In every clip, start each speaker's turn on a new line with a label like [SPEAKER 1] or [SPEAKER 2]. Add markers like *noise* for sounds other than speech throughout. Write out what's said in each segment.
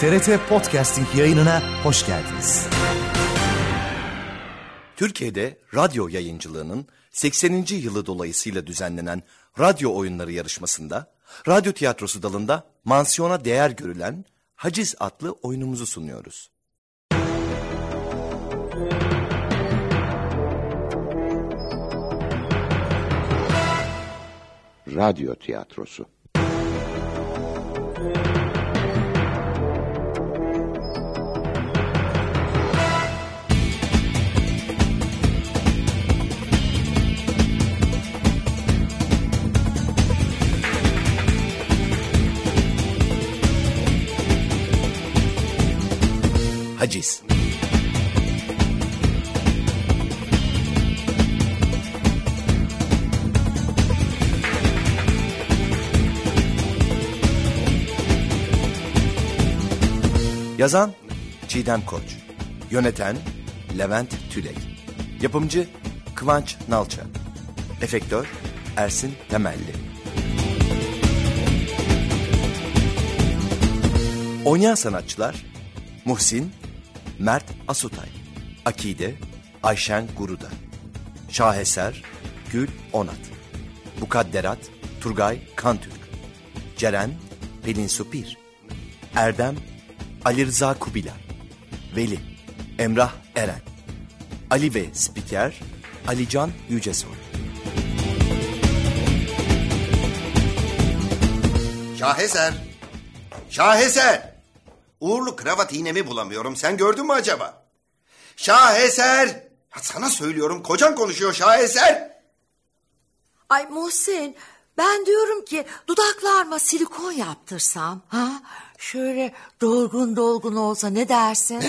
[SPEAKER 1] TRT Podcasting yayınına hoş geldiniz.
[SPEAKER 2] Türkiye'de radyo yayıncılığının 80. yılı dolayısıyla düzenlenen radyo oyunları yarışmasında radyo tiyatrosu dalında mansiyona değer görülen Haciz adlı oyunumuzu sunuyoruz.
[SPEAKER 3] Radyo tiyatrosu.
[SPEAKER 2] Haciz. Yazan Çiğdem Koç. Yöneten Levent Tülek. Yapımcı Kıvanç Nalça. Efektör Ersin Temelli. Oynayan sanatçılar Muhsin Mert Asutay Akide Ayşen Guruda Şaheser Gül Onat Bukadderat Turgay Kantürk Ceren Pelin Supir Erdem Ali Rıza Kubilay Veli Emrah Eren Ali ve Spiker Alican Yücesoy
[SPEAKER 4] Şaheser. Şaheser. Uğurlu kravat iğnemi bulamıyorum. Sen gördün mü acaba? Şaheser. Ya sana söylüyorum kocan konuşuyor Şaheser.
[SPEAKER 5] Ay Muhsin ben diyorum ki dudaklarıma silikon yaptırsam. Ha? Şöyle dolgun dolgun olsa ne dersin?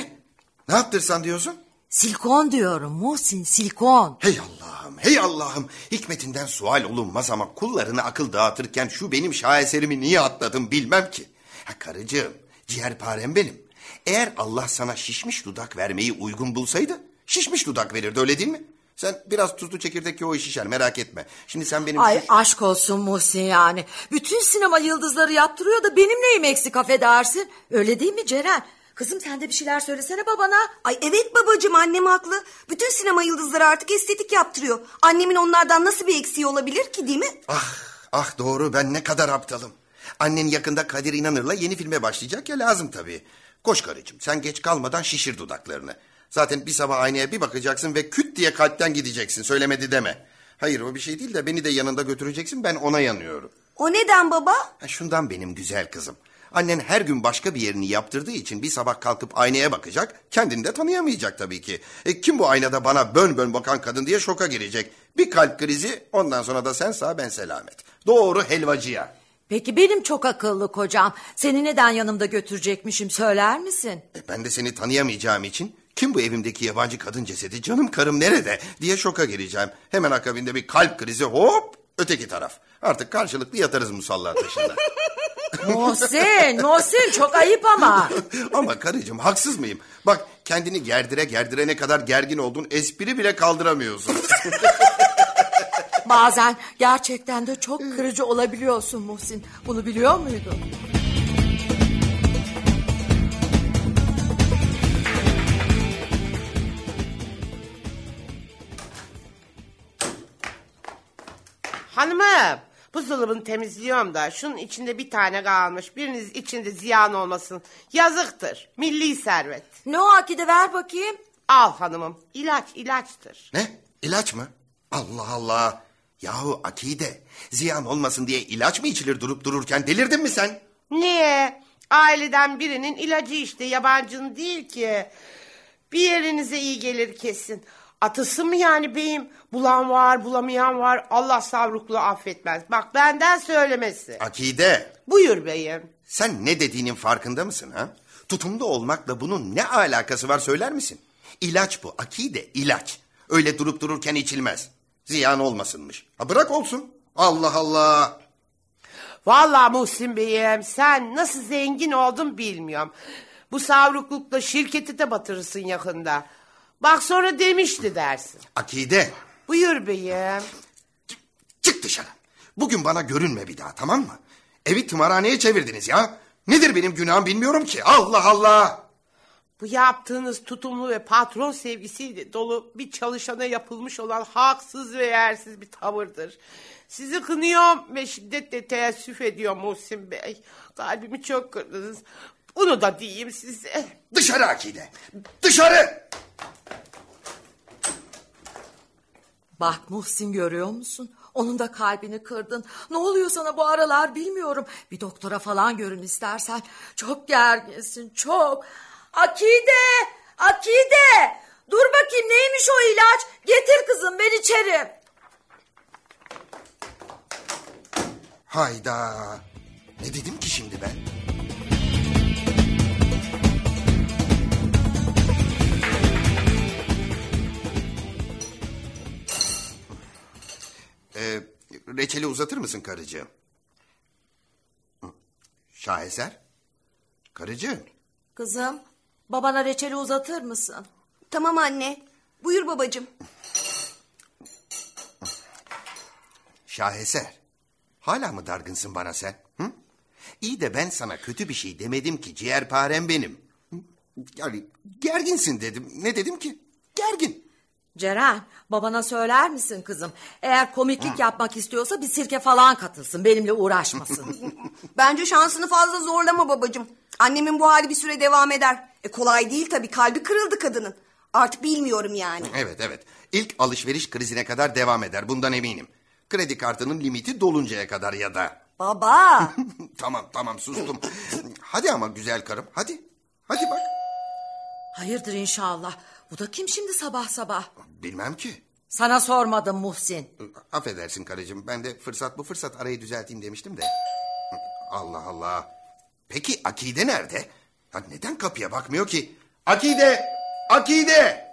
[SPEAKER 4] Ne yaptırsan diyorsun?
[SPEAKER 5] Silikon diyorum Muhsin silikon.
[SPEAKER 4] Hey Allah'ım, hey Allah'ım. Hikmetinden sual olunmaz ama kullarına akıl dağıtırken şu benim şaheserimi niye atladım bilmem ki. Ha karıcığım, ciğerparem benim. Eğer Allah sana şişmiş dudak vermeyi uygun bulsaydı, şişmiş dudak verirdi öyle değil mi? Sen biraz tuzlu çekirdek o şişer merak etme. Şimdi sen benim...
[SPEAKER 5] Ay
[SPEAKER 4] şu-
[SPEAKER 5] aşk olsun Muhsin yani. Bütün sinema yıldızları yaptırıyor da benim neyim eksik affedersin. Öyle değil mi Ceren? Kızım sen de bir şeyler söylesene babana.
[SPEAKER 6] Ay evet babacığım annem haklı. Bütün sinema yıldızları artık estetik yaptırıyor. Annemin onlardan nasıl bir eksiği olabilir ki değil mi?
[SPEAKER 4] Ah, ah doğru ben ne kadar aptalım. Annen yakında Kadir İnanır'la yeni filme başlayacak ya lazım tabii. Koş karıcığım sen geç kalmadan şişir dudaklarını. Zaten bir sabah aynaya bir bakacaksın ve küt diye kalpten gideceksin söylemedi deme. Hayır o bir şey değil de beni de yanında götüreceksin ben ona yanıyorum.
[SPEAKER 6] O neden baba?
[SPEAKER 4] Ha, şundan benim güzel kızım. Annen her gün başka bir yerini yaptırdığı için bir sabah kalkıp aynaya bakacak. Kendini de tanıyamayacak tabii ki. E, kim bu aynada bana bön bön bakan kadın diye şoka girecek. Bir kalp krizi ondan sonra da sen sağ ben selamet. Doğru helvacıya.
[SPEAKER 5] Peki benim çok akıllı kocam. Seni neden yanımda götürecekmişim söyler misin?
[SPEAKER 4] E, ben de seni tanıyamayacağım için kim bu evimdeki yabancı kadın cesedi canım karım nerede diye şoka gireceğim. Hemen akabinde bir kalp krizi hop öteki taraf. Artık karşılıklı yatarız musalla taşında. *laughs*
[SPEAKER 5] Muhsin, Muhsin çok ayıp ama. *laughs*
[SPEAKER 4] Ama karıcığım haksız mıyım? Bak kendini gerdire gerdire ne kadar gergin oldun espri bile kaldıramıyorsun. *laughs*
[SPEAKER 5] Bazen gerçekten de çok kırıcı olabiliyorsun Muhsin. Bunu biliyor muydun?
[SPEAKER 7] Hanımım buzdolabını temizliyorum da şunun içinde bir tane kalmış. Biriniz içinde ziyan olmasın. Yazıktır. Milli servet.
[SPEAKER 5] Ne o Akide ver bakayım.
[SPEAKER 7] Al hanımım. ilaç ilaçtır.
[SPEAKER 4] ne? İlaç mı? Allah Allah. Yahu akide ziyan olmasın diye ilaç mı içilir durup dururken delirdin mi sen?
[SPEAKER 7] Niye? Aileden birinin ilacı işte yabancının değil ki. Bir yerinize iyi gelir kesin. Atısı mı yani beyim? Bulan var bulamayan var. Allah savruklu affetmez. Bak benden söylemesi.
[SPEAKER 4] Akide
[SPEAKER 7] Buyur beyim.
[SPEAKER 4] sen ne dediğinin farkında mısın ha? Tutumlu olmakla bunun ne alakası var söyler misin? İlaç bu akide ilaç. Öyle durup dururken içilmez. Ziyan olmasınmış. Ha bırak olsun. Allah Allah.
[SPEAKER 7] Vallahi Muhsin Bey'im sen nasıl zengin oldun bilmiyorum. Bu savruklukla şirketi de batırırsın yakında. Bak sonra demişti dersin.
[SPEAKER 4] Akide
[SPEAKER 7] Buyur beyim.
[SPEAKER 4] çık dışarı. Bugün bana görünme bir daha tamam mı? Evi tımarhaneye çevirdiniz ya. Nedir benim günahım bilmiyorum ki. Allah Allah.
[SPEAKER 7] Bu yaptığınız tutumlu ve patron sevgisiyle dolu bir çalışana yapılmış olan haksız ve yersiz bir tavırdır. Sizi kınıyorum ve şiddetle teessüf ediyorum Muhsin Bey. Kalbimi çok kırdınız. Bunu da diyeyim size.
[SPEAKER 4] Dışarı Akide. Dışarı.
[SPEAKER 5] Bak Muhsin görüyor musun? Onun da kalbini kırdın. Ne oluyor sana bu aralar bilmiyorum. Bir doktora falan görün istersen. Çok gerginsin çok. Akide! Akide! Dur bakayım neymiş o ilaç? Getir kızım ben içerim.
[SPEAKER 4] Hayda. Ne dedim ki şimdi ben? Ee, reçeli uzatır mısın karıcığım? Şaheser? Karıcığım.
[SPEAKER 5] Kızım babana reçeli uzatır mısın?
[SPEAKER 6] Tamam anne. Buyur babacığım.
[SPEAKER 4] Şaheser. Hala mı dargınsın bana sen? Hı? İyi de ben sana kötü bir şey demedim ki ciğerparem benim. Hı? Yani gerginsin dedim. Ne dedim ki? Gergin.
[SPEAKER 5] Ceren babana söyler misin kızım? Eğer komiklik yapmak istiyorsa bir sirke falan katılsın benimle uğraşmasın. *laughs*
[SPEAKER 6] Bence şansını fazla zorlama babacığım. Annemin bu hali bir süre devam eder. E kolay değil tabii kalbi kırıldı kadının. Artık bilmiyorum yani.
[SPEAKER 4] Evet evet. İlk alışveriş krizine kadar devam eder. Bundan eminim. Kredi kartının limiti doluncaya kadar ya da.
[SPEAKER 6] Baba. *laughs*
[SPEAKER 4] tamam tamam sustum. hadi ama güzel karım hadi. Hadi bak.
[SPEAKER 5] Hayırdır inşallah. Bu da kim şimdi sabah sabah?
[SPEAKER 4] Bilmem ki.
[SPEAKER 5] Sana sormadım Muhsin.
[SPEAKER 4] Affedersin karıcığım. Ben de fırsat bu fırsat arayı düzelteyim demiştim de. Allah Allah. Peki Akide nerede? Ya neden kapıya bakmıyor ki? Akide! Akide!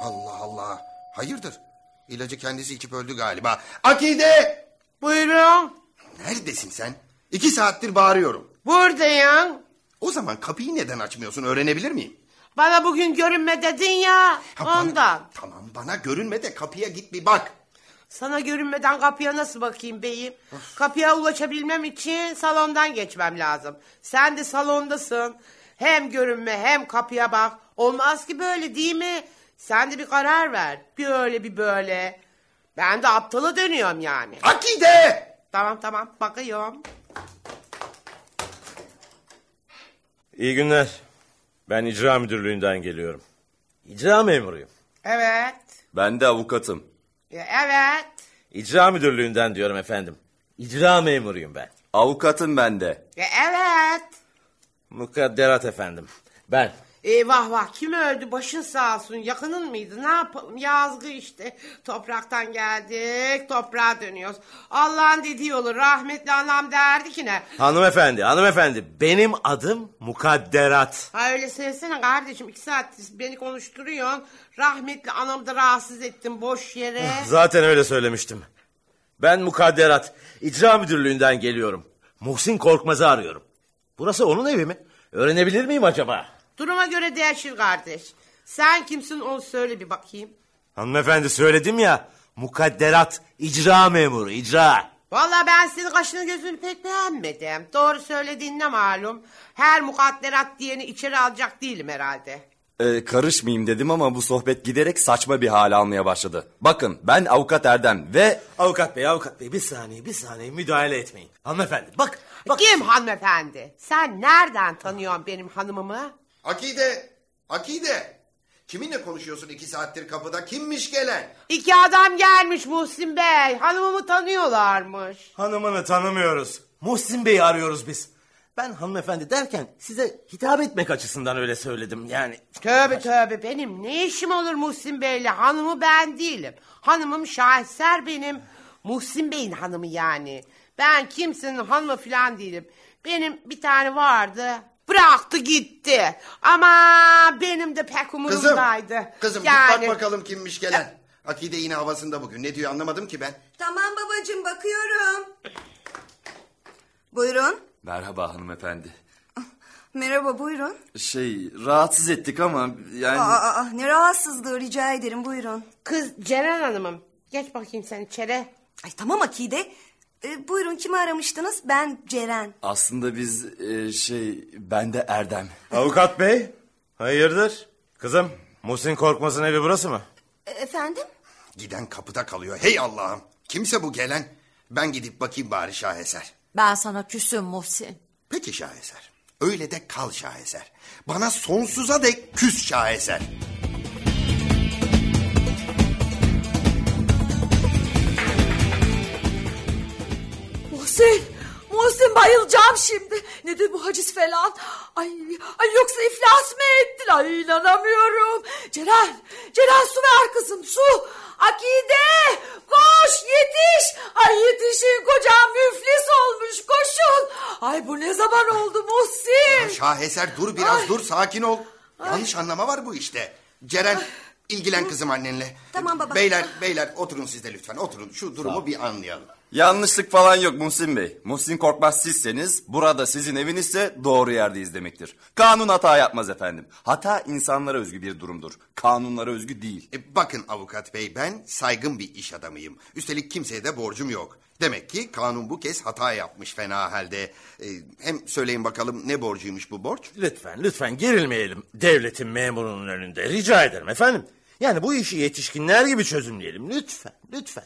[SPEAKER 4] Allah Allah. Hayırdır? İlacı kendisi içip öldü galiba. Akide!
[SPEAKER 7] Buyurun.
[SPEAKER 4] Neredesin sen? İki saattir bağırıyorum.
[SPEAKER 7] Buradayım.
[SPEAKER 4] O zaman kapıyı neden açmıyorsun öğrenebilir miyim?
[SPEAKER 7] Bana bugün görünme dedin ya.
[SPEAKER 4] Ha, bana-
[SPEAKER 7] ondan.
[SPEAKER 4] tamam bana görünme de kapıya git bir bak.
[SPEAKER 7] Sana görünmeden kapıya nasıl bakayım beyim? Kapıya ulaşabilmem için salondan geçmem lazım. Sen de salondasın. Hem görünme hem kapıya bak. Olmaz ki böyle değil mi? Sen de bir karar ver. Bir öyle bir böyle. Ben de aptala dönüyorum yani.
[SPEAKER 4] Akide!
[SPEAKER 7] Tamam tamam bakıyorum.
[SPEAKER 8] İyi günler. Ben icra müdürlüğünden geliyorum. İcra memuruyum.
[SPEAKER 7] Evet.
[SPEAKER 9] Ben de avukatım.
[SPEAKER 7] Ya, Evet.
[SPEAKER 8] İcra müdürlüğünden diyorum efendim. İcra memuruyum ben.
[SPEAKER 9] Avukatım ben de.
[SPEAKER 7] Ya, Evet.
[SPEAKER 8] Mukadderat efendim. Ben.
[SPEAKER 7] Eyvah vah kim öldü başın sağ olsun yakının mıydı ne yapalım yazgı işte topraktan geldik toprağa dönüyoruz Allah'ın dediği olur rahmetli anam derdi ki ne
[SPEAKER 8] Hanımefendi, hanımefendi. Benim adım Mukadderat.
[SPEAKER 7] Ha öyle söylesene kardeşim iki saattir beni konuşturuyorsun rahmetli anamı da rahatsız ettin boş yere *laughs*
[SPEAKER 8] Zaten öyle söylemiştim. Ben Mukadderat. İcra müdürlüğünden geliyorum. Muhsin Korkmaz'ı arıyorum. Burası onun evi mi? Öğrenebilir miyim acaba?
[SPEAKER 7] Duruma göre değişir kardeş sen kimsin onu söyle bir bakayım
[SPEAKER 8] Hanımefendi söyledim ya. Mukadderat, icra memuru, icra.
[SPEAKER 7] Vallahi ben senin kaşını gözünü pek beğenmedim. Doğru söylediğin ne malum. Her mukadderat diyeni içeri alacak değilim herhalde.
[SPEAKER 9] Ee, karışmayayım dedim ama bu sohbet giderek saçma bir hale almaya başladı. Bakın ben avukat Erdem ve...
[SPEAKER 8] Avukat bey, avukat bey bir saniye, bir saniye müdahale etmeyin. Hanımefendi bak, bak.
[SPEAKER 7] Kim hanımefendi? Sen nereden tanıyorsun benim hanımımı?
[SPEAKER 4] Akide! Akide! Kiminle konuşuyorsun iki saattir kapıda? Kimmiş gelen?
[SPEAKER 7] İki adam gelmiş Muhsin Bey. Hanımımı tanıyorlarmış.
[SPEAKER 8] Hanımını tanımıyoruz. Muhsin Bey'i arıyoruz biz. Ben hanımefendi derken size hitap etmek açısından öyle söyledim yani.
[SPEAKER 7] Tövbe tövbe benim ne işim olur Muhsin Bey'le? Hanımı ben değilim. Hanımım şaheser benim. Muhsin Bey'in hanımı yani. Ben kimsenin hanımı falan değilim. Benim bir tane vardı. Bıraktı gitti. Ama benim de pek
[SPEAKER 4] Kızım,
[SPEAKER 7] umurumdaydı.
[SPEAKER 4] kızım
[SPEAKER 7] yani...
[SPEAKER 4] git bak bakalım kimmiş gelen. Akide yine havasında bugün. Ne diyor anlamadım ki ben.
[SPEAKER 6] tamam babacığım bakıyorum. Buyurun.
[SPEAKER 9] Merhaba hanımefendi.
[SPEAKER 6] Merhaba buyurun.
[SPEAKER 9] Şey rahatsız ettik ama yani...
[SPEAKER 6] Aa, aa, ne rahatsızlığı rica ederim buyurun.
[SPEAKER 7] Kız Ceren Hanım'ım. Geç bakayım sen içeri.
[SPEAKER 6] Ay tamam Akide. Ee, buyurun kimi aramıştınız? Ben Ceren.
[SPEAKER 9] Aslında biz e, şey ben de Erdem.
[SPEAKER 8] Avukat bey, hayırdır? Kızım, Muhsin Korkmaz'ın evi burası mı?
[SPEAKER 6] E, efendim?
[SPEAKER 4] Giden kapıda kalıyor. Hey Allah'ım. Kimse bu gelen. Ben gidip bakayım bari Şaheser.
[SPEAKER 5] Ben sana küsüm Muhsin.
[SPEAKER 4] Peki Şaheser. Öyle de kal Şaheser. Bana sonsuza dek küs Şaheser.
[SPEAKER 5] Muhsin, Muhsin bayılacağım şimdi. Nedir bu haciz falan? Ay, ay yoksa iflas mı ettin? Ay inanamıyorum. Ceren, Ceren su ver kızım su. Akide, koş yetiş. Ay yetişin kocam müflis olmuş koşun. Ay bu ne zaman oldu Muhsin?
[SPEAKER 4] Şaheser dur biraz
[SPEAKER 5] Ay.
[SPEAKER 4] dur sakin ol. Yanlış anlama var bu işte. Ceren ilgilen kızım annenle.
[SPEAKER 6] Tamam baba.
[SPEAKER 4] Beyler beyler oturun siz de lütfen oturun. Şu durumu bir anlayalım.
[SPEAKER 9] Yanlışlık falan yok Muhsin Bey. Muhsin Korkmaz sizseniz burada sizin evinizse doğru yerdeyiz demektir. Kanun hata yapmaz efendim. Hata insanlara özgü bir durumdur. Kanunlara özgü değil.
[SPEAKER 4] E, bakın avukat bey ben saygın bir iş adamıyım. Üstelik kimseye de borcum yok. Demek ki kanun bu kez hata yapmış fena halde. E, hem söyleyin bakalım ne borcuymuş bu borç?
[SPEAKER 8] Lütfen, lütfen gerilmeyelim devletin memurunun önünde. Rica ederim efendim. Yani bu işi yetişkinler gibi çözümleyelim. Lütfen, lütfen.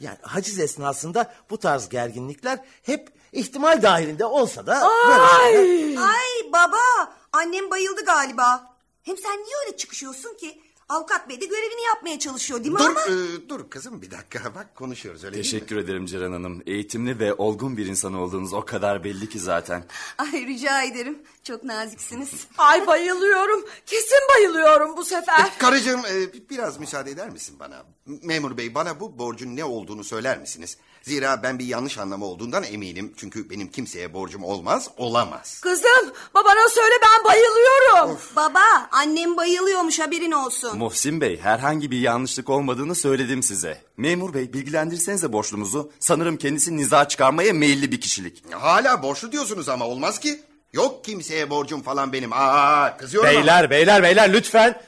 [SPEAKER 8] Yani haciz esnasında bu tarz gerginlikler hep ihtimal dahilinde olsa da... böyle
[SPEAKER 5] Ay.
[SPEAKER 6] Ay baba annem bayıldı galiba. Hem sen niye öyle çıkışıyorsun ki? Avukat bey de görevini yapmaya çalışıyor değil mi
[SPEAKER 4] Dur
[SPEAKER 6] ama?
[SPEAKER 4] e, dur kızım bir dakika bak konuşuyoruz öyle değil mi?
[SPEAKER 9] Teşekkür ederim Ceren Hanım. Eğitimli ve olgun bir insan olduğunuz o kadar belli ki zaten.
[SPEAKER 6] Ay rica ederim. Çok naziksiniz. *laughs*
[SPEAKER 5] Ay bayılıyorum. Kesin bayılıyorum bu sefer.
[SPEAKER 4] Karıcığım e, biraz müsaade eder misin bana? Memur bey bana bu borcun ne olduğunu söyler misiniz? Zira ben bir yanlış anlama olduğundan eminim. Çünkü benim kimseye borcum olmaz, olamaz.
[SPEAKER 5] Kızım babana söyle ben bayılıyorum.
[SPEAKER 6] Baba annem bayılıyormuş haberin olsun.
[SPEAKER 9] Muhsin Bey herhangi bir yanlışlık olmadığını söyledim size. Memur Bey bilgilendirirsenize borçlumuzu. Sanırım kendisi niza çıkarmaya meyilli bir kişilik.
[SPEAKER 4] Hala borçlu diyorsunuz ama olmaz ki. Yok kimseye borcum falan benim. Aa kızıyorum ama.
[SPEAKER 8] Beyler, beyler, beyler lütfen.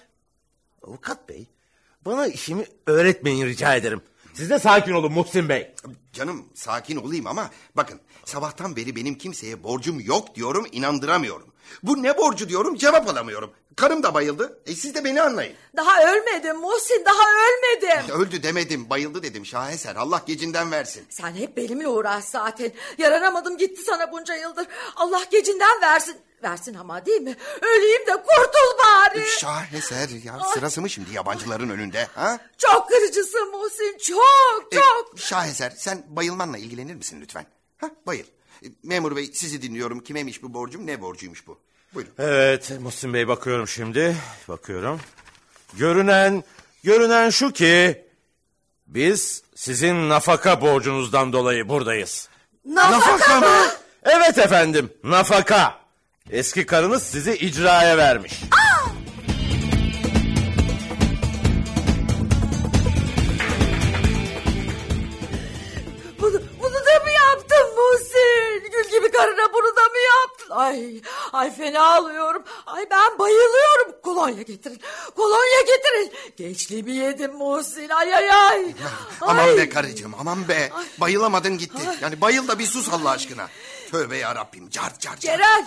[SPEAKER 8] Avukat bey, bana işimi öğretmeyin rica ederim. Siz de sakin olun Muhsin Bey.
[SPEAKER 4] Canım sakin olayım ama bakın sabahtan beri benim kimseye borcum yok diyorum inandıramıyorum. Bu ne borcu diyorum cevap alamıyorum. Karım da bayıldı. E siz de beni anlayın.
[SPEAKER 5] Daha ölmedim Muhsin daha ölmedim.
[SPEAKER 4] Öldü demedim bayıldı dedim şaheser Allah gecinden versin.
[SPEAKER 5] Sen hep benimle uğraş zaten. Yaranamadım gitti sana bunca yıldır. Allah gecinden versin. Versin ama değil mi? Öleyim de kurtul bari.
[SPEAKER 4] Şaheser ya sırası mı şimdi yabancıların önünde ha?
[SPEAKER 5] Çok kırıcısın Muhsin çok
[SPEAKER 4] E,
[SPEAKER 5] çok.
[SPEAKER 4] Şaheser sen bayılmanla ilgilenir misin lütfen? Ha bayıl. Memur bey sizi dinliyorum. Kimemiş bu borcum ne borcuymuş bu? Buyurun.
[SPEAKER 8] Evet Muhsin Bey bakıyorum şimdi. Bakıyorum. Görünen, görünen şu ki... Biz sizin nafaka borcunuzdan dolayı buradayız.
[SPEAKER 4] Nafaka mı?
[SPEAKER 8] Evet efendim, nafaka. Eski karınız sizi icraya vermiş.
[SPEAKER 5] Bunu, fena alıyorum. Ay ben bayılıyorum. Kolonya getirin. Kolonya getirin. Gençliğimi yedim Muhsin. Ay ay ay.
[SPEAKER 4] Aman
[SPEAKER 5] Ay.
[SPEAKER 4] be karıcığım aman be. Bayılamadın gitti. Yani bayıl da bir sus Allah aşkına. Tövbe ya Rabbim. Car car car.
[SPEAKER 5] Ceren,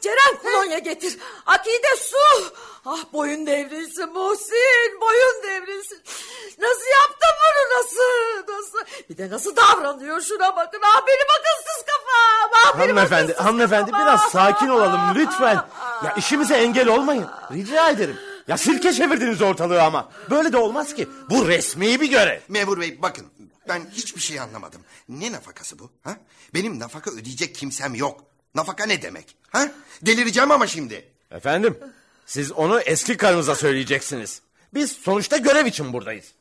[SPEAKER 5] Ceren kolonya getir. Akide su. Ah boyun devrilsin Muhsin, boyun devrilsin. Nasıl yaptın bunu nasıl, nasıl? Bir de nasıl davranıyor şuna bakın. Ah benim akılsız kafam. Ah benim
[SPEAKER 8] Hanımefendi,
[SPEAKER 5] akılsız
[SPEAKER 8] hanımefendi
[SPEAKER 5] kafam.
[SPEAKER 8] biraz sakin olalım lütfen. Ya işimize engel olmayın. Rica ederim. Ya sirke çevirdiniz ortalığı ama. Böyle de olmaz ki. Bu resmi bir görev.
[SPEAKER 4] Memur bey bakın ben hiçbir şey anlamadım. Ne nafakası bu? Ha? Benim nafaka ödeyecek kimsem yok. Nafaka ne demek? Ha? Delireceğim ama şimdi.
[SPEAKER 8] Efendim, siz onu eski karınıza söyleyeceksiniz. Biz sonuçta görev için buradayız.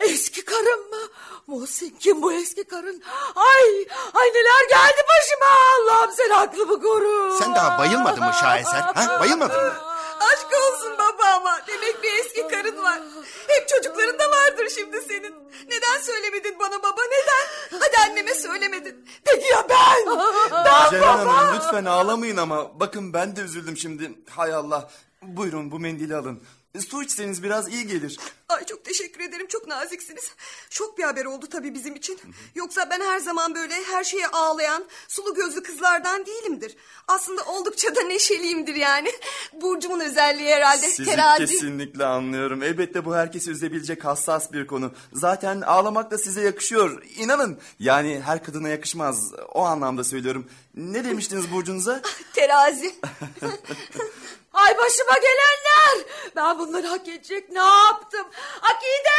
[SPEAKER 5] Eski karım mı? Muhsin kim bu eski karın? Ay, ay neler geldi başıma. Allah'ım sen aklımı koru.
[SPEAKER 4] Sen daha bayılmadın mı şaheser? Ha? Bayılmadın mı?
[SPEAKER 6] Aşk olsun baba ama. Demek bir eski karın var. Hep çocukların da vardır şimdi senin. Neden söylemedin bana baba neden? Hadi anneme söylemedin.
[SPEAKER 5] Peki ya ben? Ben
[SPEAKER 9] Ceren
[SPEAKER 5] baba.
[SPEAKER 9] Hanım lütfen ağlamayın ama bakın ben de üzüldüm şimdi. Hay Allah. Buyurun bu mendili alın. Su içseniz biraz iyi gelir.
[SPEAKER 6] Ay çok teşekkür ederim çok naziksiniz. Şok bir haber oldu tabii bizim için. Yoksa ben her zaman böyle her şeye ağlayan sulu gözlü kızlardan değilimdir. Aslında oldukça da neşeliyimdir yani. Burcumun özelliği herhalde
[SPEAKER 9] Sizi
[SPEAKER 6] terazi.
[SPEAKER 9] kesinlikle anlıyorum. Elbette bu herkesi üzebilecek hassas bir konu. Zaten ağlamak da size yakışıyor. İnanın. Yani her kadına yakışmaz. O anlamda söylüyorum. Ne demiştiniz burcunuza? *laughs*
[SPEAKER 6] Terazi. *laughs*
[SPEAKER 5] Ay başıma gelenler. Ben bunları hak edecek ne yaptım? Akide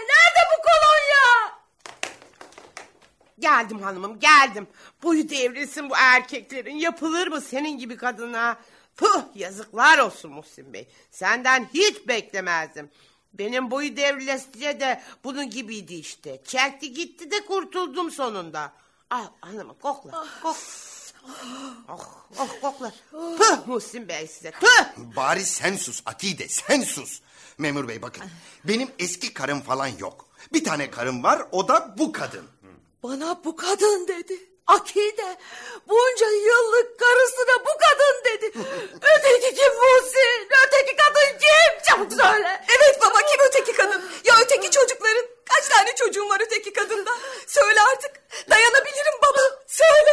[SPEAKER 5] nerede bu kolonya?
[SPEAKER 7] Geldim hanımım geldim. Boyu devrilsin bu erkeklerin. Yapılır mı senin gibi kadına? Puh yazıklar olsun Muhsin Bey. Senden hiç beklemezdim. Benim boyu devrilesice de bunun gibiydi işte. Çekti gitti de kurtuldum sonunda. Al hanımım kokla kokla. Oh, oh kokla. Puh Muhsin Bey size. Puh.
[SPEAKER 4] Bari sen sus Atide sen sus. Memur bey bakın benim eski karım falan yok. Bir tane karım var o da bu kadın.
[SPEAKER 5] Bana bu kadın dedi. Akide bunca yıllık karısına bu kadın dedi. Öteki kim Muhsin? Öteki kadın kim? Çabuk söyle.
[SPEAKER 6] Evet baba kim öteki kadın? Ya öteki çocukların? Kaç tane çocuğun var öteki kadında? Söyle artık. Dayanabilirim baba. Söyle.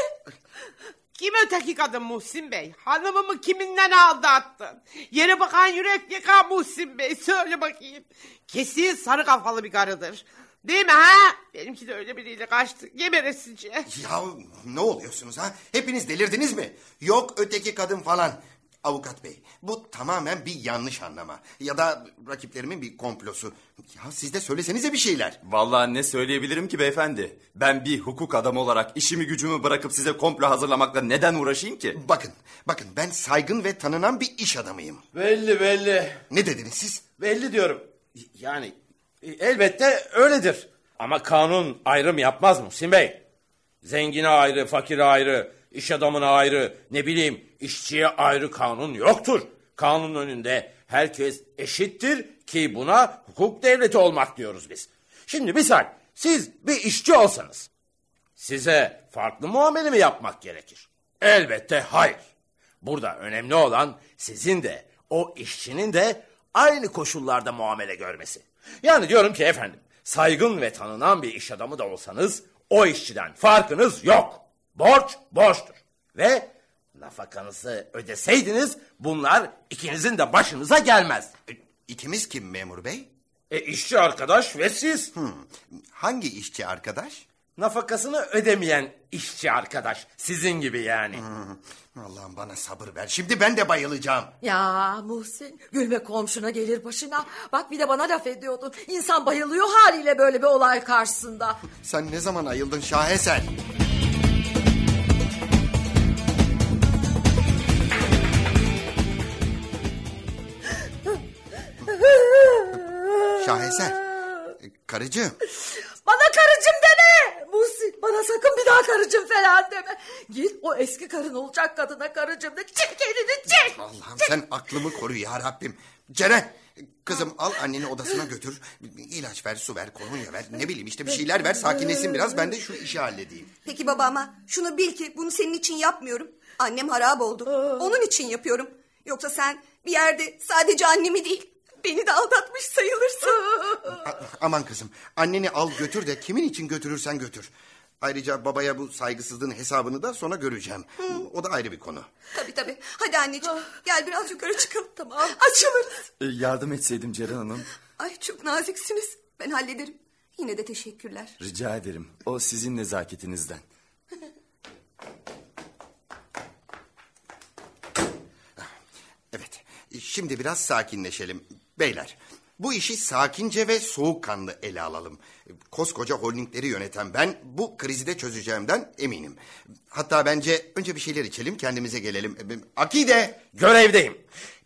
[SPEAKER 7] Kim öteki kadın Muhsin Bey? Hanımımı kiminden aldattın? Yere bakan yürek yakan Muhsin Bey. Söyle bakayım. Kesin sarı kafalı bir karıdır. Değil mi ha? Benimki de öyle biriyle kaçtı. Geberesice.
[SPEAKER 4] Ya ne oluyorsunuz ha? Hepiniz delirdiniz mi? Yok öteki kadın falan. Avukat bey bu tamamen bir yanlış anlama. Ya da rakiplerimin bir komplosu. Ya siz de söylesenize bir şeyler.
[SPEAKER 9] Vallahi ne söyleyebilirim ki beyefendi? Ben bir hukuk adamı olarak işimi gücümü bırakıp size komplo hazırlamakla neden uğraşayım ki?
[SPEAKER 4] Bakın bakın ben saygın ve tanınan bir iş adamıyım.
[SPEAKER 8] Belli belli.
[SPEAKER 4] Ne dediniz siz?
[SPEAKER 8] Belli diyorum. Yani e, elbette öyledir. Ama kanun ayrım yapmaz Muhsin Bey. Zengine ayrı, fakire ayrı, iş adamına ayrı, ne bileyim işçiye ayrı kanun yoktur. Kanun önünde herkes eşittir ki buna hukuk devleti olmak diyoruz biz. Şimdi misal siz bir işçi olsanız size farklı muamele mi yapmak gerekir? Elbette hayır. Burada önemli olan sizin de o işçinin de aynı koşullarda muamele görmesi. Yani diyorum ki efendim saygın ve tanınan bir iş adamı da olsanız o işçiden farkınız yok. Borç borçtur. Ve nafakanızı ödeseydiniz bunlar ikinizin de başınıza gelmez.
[SPEAKER 4] E, İkimiz kim memur bey?
[SPEAKER 8] E işçi arkadaş ve siz.
[SPEAKER 4] Hangi işçi arkadaş?
[SPEAKER 8] Nafakasını ödemeyen işçi arkadaş. Sizin gibi yani.
[SPEAKER 4] Allah'ım bana sabır ver. Şimdi ben de bayılacağım.
[SPEAKER 5] Ya Muhsin gülme komşuna gelir başına. Bak bir de bana laf ediyordun. İnsan bayılıyor haliyle böyle bir olay karşısında.
[SPEAKER 4] Sen ne zaman ayıldın şaheser? Şaheser. e, Karıcığım.
[SPEAKER 5] Bana karıcım deme. Muhsin bana sakın bir daha karıcım falan deme. Git o eski karın olacak kadına karıcım de. Çek elini çek.
[SPEAKER 4] Allah'ım sen aklımı koru ya Rabbim. Ceren kızım al anneni odasına götür. İlaç ver, su ver, kolonya ver. Ne bileyim işte bir şeyler ver sakinleşsin biraz. Ben de şu işi halledeyim.
[SPEAKER 6] Peki baba ama şunu bil ki bunu senin için yapmıyorum. Annem harap oldu. Onun için yapıyorum. Yoksa sen bir yerde sadece annemi değil beni de aldatmış sayılırsın.
[SPEAKER 4] Aman kızım anneni al götür de kimin için götürürsen götür. Ayrıca babaya bu saygısızlığın hesabını da sonra göreceğim. O da ayrı bir konu.
[SPEAKER 6] tabii tabii. Hadi anneciğim gel biraz yukarı çıkalım. Tamam. Açılırız.
[SPEAKER 9] E, yardım etseydim Ceren Hanım.
[SPEAKER 6] Ay çok naziksiniz. Ben hallederim. Yine de teşekkürler.
[SPEAKER 9] Rica ederim. O sizin nezaketinizden.
[SPEAKER 4] Evet şimdi biraz sakinleşelim. Beyler bu işi sakince ve soğukkanlı ele alalım. Koskoca holdingleri yöneten ben bu krizi de çözeceğimden eminim. Hatta bence önce bir şeyler içelim kendimize gelelim. Akide!
[SPEAKER 8] Görevdeyim.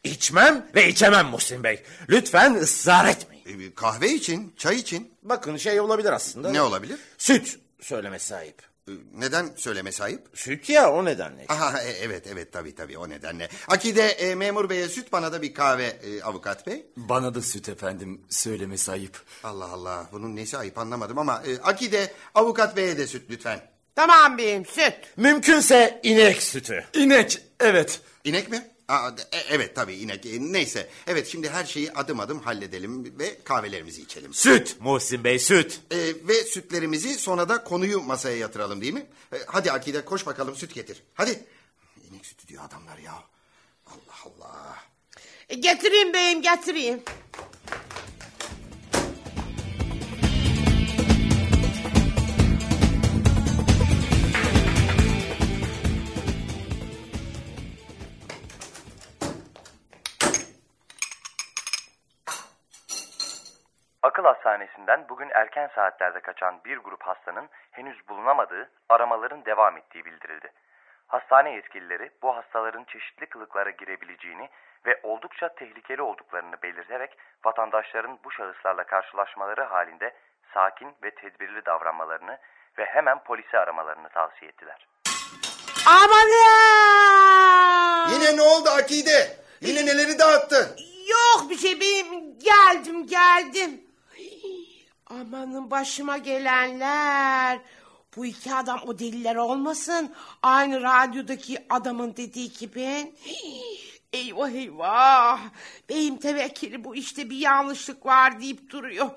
[SPEAKER 8] İçmem ve içemem Muhsin Bey. Lütfen ısrar etmeyin.
[SPEAKER 4] e, Kahve için, çay için.
[SPEAKER 8] Bakın şey olabilir aslında.
[SPEAKER 4] Ne olabilir?
[SPEAKER 8] Süt söyleme sahip.
[SPEAKER 4] E, Neden söyleme sahip?
[SPEAKER 8] Süt ya o nedenle.
[SPEAKER 4] Aha e, evet evet tabii tabii o nedenle. Akide e, memur beye süt bana da bir kahve e, avukat bey.
[SPEAKER 9] Bana da süt efendim. Söylemesi ayıp.
[SPEAKER 4] Allah Allah bunun nesi ayıp anlamadım ama e, Akide avukat beye de süt lütfen.
[SPEAKER 7] Tamam beyim süt.
[SPEAKER 8] Mümkünse inek sütü.
[SPEAKER 9] İnek. Evet.
[SPEAKER 4] İnek mi? Aa, e, evet tabii yine e, neyse. Evet şimdi her şeyi adım adım halledelim ve kahvelerimizi içelim.
[SPEAKER 8] Süt Muhsin Bey süt.
[SPEAKER 4] Ee, ve sütlerimizi sonra da konuyu masaya yatıralım değil mi? Ee, hadi Akide koş bakalım süt getir. Hadi. İnek sütü diyor adamlar ya. Allah Allah.
[SPEAKER 7] E, getireyim beyim getireyim.
[SPEAKER 10] Akıl hastanesinden bugün erken saatlerde kaçan bir grup hastanın henüz bulunamadığı aramaların devam ettiği bildirildi. Hastane yetkilileri bu hastaların çeşitli kılıklara girebileceğini ve oldukça tehlikeli olduklarını belirterek vatandaşların bu şahıslarla karşılaşmaları halinde sakin ve tedbirli davranmalarını ve hemen polisi aramalarını tavsiye ettiler.
[SPEAKER 7] Amanın!
[SPEAKER 4] Yine ne oldu Akide? Yine neleri dağıttın?
[SPEAKER 7] Yok bir şey beyim geldim geldim. Amanın başıma gelenler. Bu iki adam o deliler olmasın. Aynı radyodaki adamın dediği gibi. *gasps* Eyvah eyvah. Beyim tevekkili bu işte bir yanlışlık var deyip duruyor.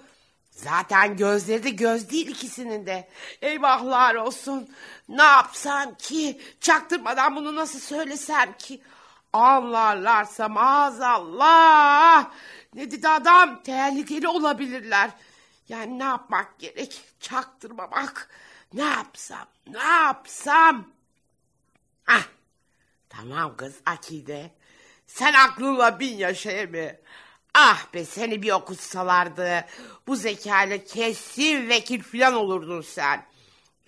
[SPEAKER 7] Zaten gözleri de göz değil ikisinin de. Eyvahlar olsun. Ne yapsam ki? Çaktırmadan bunu nasıl söylesem ki? Anlarlarsa maazallah. Ne dedi adam? Tehlikeli olabilirler. Yani ne yapmak gerek? Çaktırmamak. Ne yapsam? Ne yapsam? Ah, tamam kız Akide. Sen aklınla bin yaşa mi? Ah be seni bir okutsalardı. Bu zekayla kesin vekil filan olurdun sen.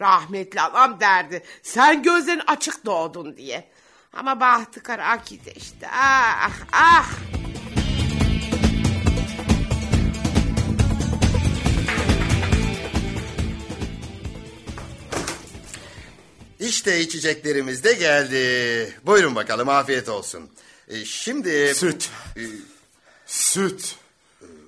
[SPEAKER 7] Rahmetli adam derdi. Sen gözlerin açık doğdun diye. Ama bahtı kara Akide işte. Ah ah.
[SPEAKER 4] İşte içeceklerimiz de geldi. Buyurun bakalım afiyet olsun. Ee, şimdi...
[SPEAKER 8] Süt.
[SPEAKER 4] Ee,
[SPEAKER 8] Süt.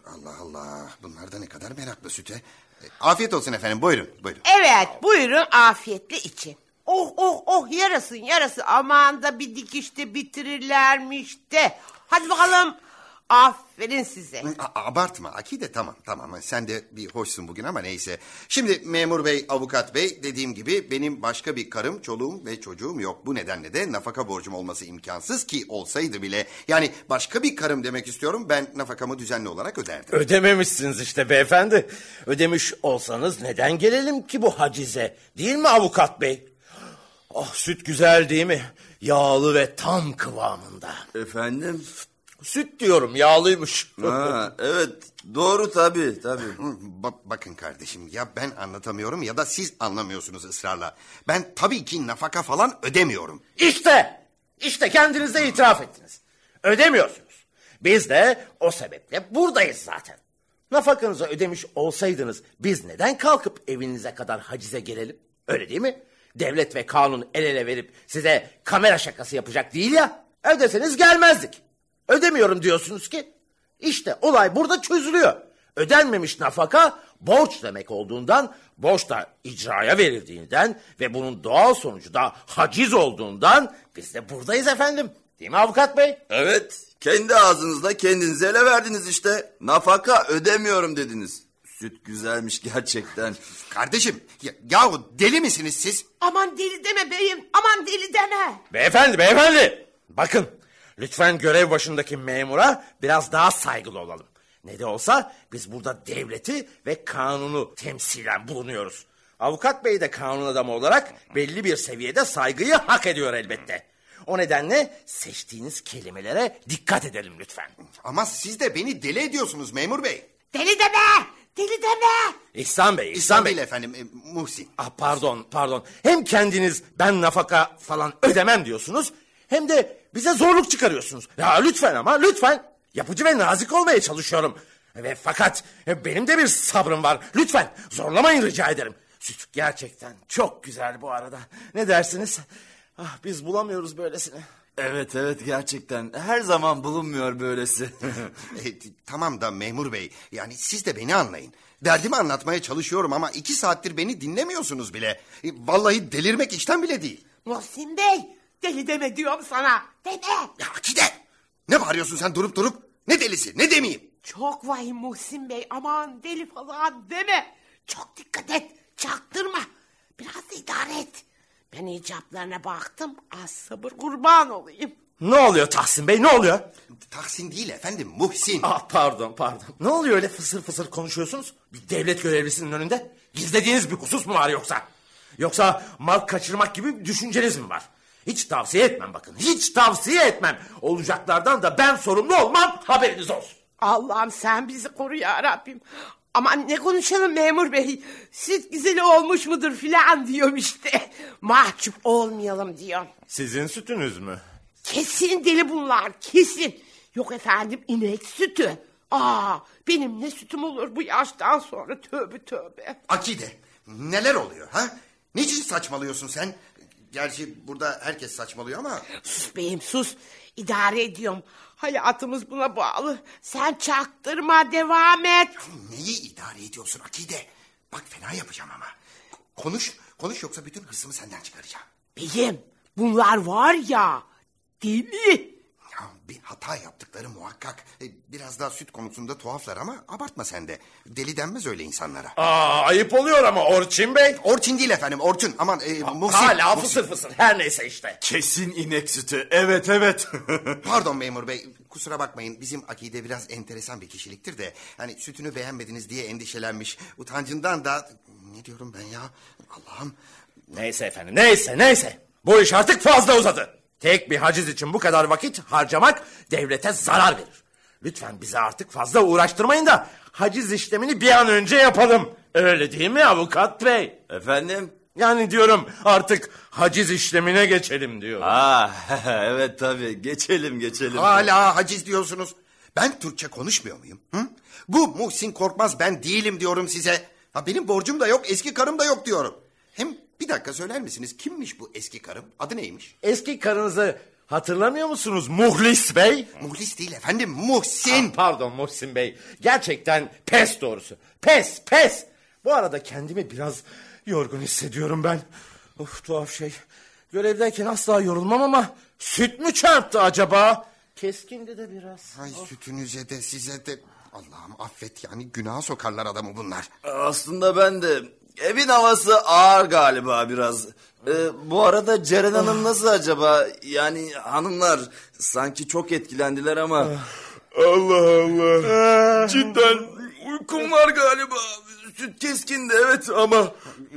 [SPEAKER 4] Allah Allah bunlar da ne kadar meraklı süte. Ee, afiyet olsun efendim buyurun buyurun.
[SPEAKER 7] Evet buyurun afiyetle için. Oh oh oh yarasın yarası aman da bir dikişte bitirirlermiş de. Hadi bakalım aferin size.
[SPEAKER 4] A- abartma Akide tamam tamam sen de bir hoşsun bugün ama neyse. Şimdi memur bey avukat bey dediğim gibi benim başka bir karım çoluğum ve çocuğum yok. Bu nedenle de nafaka borcum olması imkansız ki olsaydı bile. Yani başka bir karım demek istiyorum ben nafakamı düzenli olarak öderdim.
[SPEAKER 8] Ödememişsiniz işte beyefendi. Ödemiş olsanız neden gelelim ki bu hacize? Değil mi avukat bey? Ah süt güzel değil mi? Yağlı ve tam kıvamında.
[SPEAKER 9] Efendim?
[SPEAKER 8] Süt diyorum yağlıymış.
[SPEAKER 9] Ha, *laughs* evet doğru tabii tabii.
[SPEAKER 4] Ba- bakın kardeşim ya ben anlatamıyorum ya da siz anlamıyorsunuz ısrarla. Ben tabii ki nafaka falan ödemiyorum.
[SPEAKER 8] İşte, işte kendiniz de itiraf ettiniz. Ödemiyorsunuz. Biz de o sebeple buradayız zaten. Nafakanızı ödemiş olsaydınız biz neden kalkıp evinize kadar hacize gelelim? Öyle değil mi? Devlet ve kanun el ele verip size kamera şakası yapacak değil ya. Ödeseniz gelmezdik. Ödemiyorum diyorsunuz ki. İşte olay burada çözülüyor. Ödenmemiş nafaka borç demek olduğundan, borç da icraya verildiğinden ve bunun doğal sonucu da haciz olduğundan biz de buradayız efendim. Değil mi avukat bey?
[SPEAKER 9] Evet kendi ağzınızla kendinize ele verdiniz işte. Nafaka ödemiyorum dediniz. Süt güzelmiş gerçekten. *laughs*
[SPEAKER 4] Kardeşim ya, yahu deli misiniz siz?
[SPEAKER 7] Aman deli deme beyim aman deli deme.
[SPEAKER 8] Beyefendi, beyefendi. Bakın, lütfen görev başındaki memura biraz daha saygılı olalım. Ne de olsa biz burada devleti ve kanunu temsilen bulunuyoruz. Avukat bey de kanun adamı olarak belli bir seviyede saygıyı hak ediyor elbette. O nedenle seçtiğiniz kelimelere dikkat edelim lütfen.
[SPEAKER 4] Ama siz de beni deli ediyorsunuz memur bey.
[SPEAKER 7] Deli deme deli deme.
[SPEAKER 8] İhsan Bey, İhsan,
[SPEAKER 4] İhsan
[SPEAKER 8] Bey.
[SPEAKER 4] değil efendim e, Muhsin.
[SPEAKER 8] Ah pardon, pardon. Hem kendiniz ben nafaka falan ödemem diyorsunuz... ...hem de bize zorluk çıkarıyorsunuz. Ya lütfen ama lütfen. Yapıcı ve nazik olmaya çalışıyorum. Ve fakat benim de bir sabrım var. Lütfen zorlamayın rica ederim. Süt gerçekten çok güzel bu arada. Ne dersiniz? Ah biz bulamıyoruz böylesini.
[SPEAKER 9] Evet evet gerçekten her zaman bulunmuyor böylesi. *laughs*
[SPEAKER 4] E, tamam da memur bey yani siz de beni anlayın. Derdimi anlatmaya çalışıyorum ama iki saattir beni dinlemiyorsunuz bile. E, vallahi delirmek işten bile değil.
[SPEAKER 7] Muhsin Bey Deli deme diyorum sana. Deme.
[SPEAKER 4] Ya Akide ne bağırıyorsun sen durup durup? Ne delisi ne demeyeyim?
[SPEAKER 7] Çok vahim Muhsin Bey. Aman deli falan deme. Çok dikkat et. Çaktırma. Biraz da idare et. Ben icaplarına baktım. Az sabır kurban olayım.
[SPEAKER 8] Ne oluyor Tahsin Bey ne oluyor?
[SPEAKER 4] Tahsin değil efendim Muhsin.
[SPEAKER 8] Ah pardon pardon. Ne oluyor öyle fısır fısır konuşuyorsunuz? Bir devlet görevlisinin önünde. Gizlediğiniz bir husus mu var yoksa? Yoksa mal kaçırmak gibi bir düşünceniz mi var? Hiç tavsiye etmem bakın. Hiç tavsiye etmem. Olacaklardan da ben sorumlu olmam haberiniz olsun.
[SPEAKER 7] Allah'ım sen bizi koru ya Rabbim. Aman ne konuşalım memur bey. Süt güzeli olmuş mudur filan diyorum işte. Mahcup olmayalım diyorum.
[SPEAKER 8] Sizin sütünüz mü?
[SPEAKER 7] Kesin deli bunlar kesin. Yok efendim inek sütü. Aa benim ne sütüm olur bu yaştan sonra tövbe tövbe.
[SPEAKER 4] Akide neler oluyor ha? Niçin saçmalıyorsun sen? Gerçi burada herkes saçmalıyor ama...
[SPEAKER 7] Sus beyim sus. İdare ediyorum. Hayatımız buna bağlı. Sen çaktırma devam et.
[SPEAKER 4] Neyi idare ediyorsun Akide? Bak fena yapacağım ama. Konuş, konuş yoksa bütün hırsımı senden çıkaracağım.
[SPEAKER 7] Beyim bunlar var ya deli.
[SPEAKER 4] Ya bir hata yaptıkları muhakkak. E, Biraz daha süt konusunda tuhaflar ama abartma sen de. Deli denmez öyle insanlara.
[SPEAKER 8] Aa ayıp oluyor ama Orçin Bey.
[SPEAKER 4] Orçin değil efendim Orçun. Aman e, Muhsin.
[SPEAKER 8] Hala
[SPEAKER 4] Muhsin.
[SPEAKER 8] fısır fısır her neyse işte.
[SPEAKER 9] Kesin inek sütü. Evet evet. *laughs*
[SPEAKER 4] Pardon memur bey kusura bakmayın bizim akide biraz enteresan bir kişiliktir de hani sütünü beğenmediniz diye endişelenmiş utancından da ne diyorum ben ya Allah'ım
[SPEAKER 8] Neyse efendim neyse neyse. Bu iş artık fazla uzadı. Tek bir haciz için bu kadar vakit harcamak devlete zarar verir. Lütfen bizi artık fazla uğraştırmayın da haciz işlemini bir an önce yapalım. Öyle değil mi avukat bey?
[SPEAKER 9] Efendim?
[SPEAKER 8] Yani diyorum artık haciz işlemine geçelim diyorum.
[SPEAKER 9] Aa, *laughs* evet tabii. Geçelim geçelim.
[SPEAKER 4] hala haciz diyorsunuz ben Türkçe konuşmuyor muyum hı? bu Muhsin Korkmaz ben değilim diyorum size ha, benim borcum da yok eski karım da yok diyorum hem bir dakika söyler misiniz kimmiş bu eski karım adı neymiş
[SPEAKER 8] Eski karınızı hatırlamıyor musunuz Muhlis Bey?
[SPEAKER 4] Muhlis değil efendim Muhsin
[SPEAKER 8] Ah, pardon Muhsin Bey. Gerçekten pes doğrusu. Pes pes. Bu arada kendimi biraz yorgun hissediyorum ben. Of tuhaf şey. Görevdeyken asla yorulmam ama süt mü çarptı acaba? Keskindi de biraz.
[SPEAKER 4] Ay sütünüze de size de Allah'ım affet yani günaha sokarlar adamı bunlar.
[SPEAKER 9] Aslında ben de evin havası ağır galiba biraz. Ee, bu arada Ceren Hanım nasıl acaba? Yani hanımlar sanki çok etkilendiler ama. Allah Allah. Cidden uykum var galiba. Süt keskindi evet ama.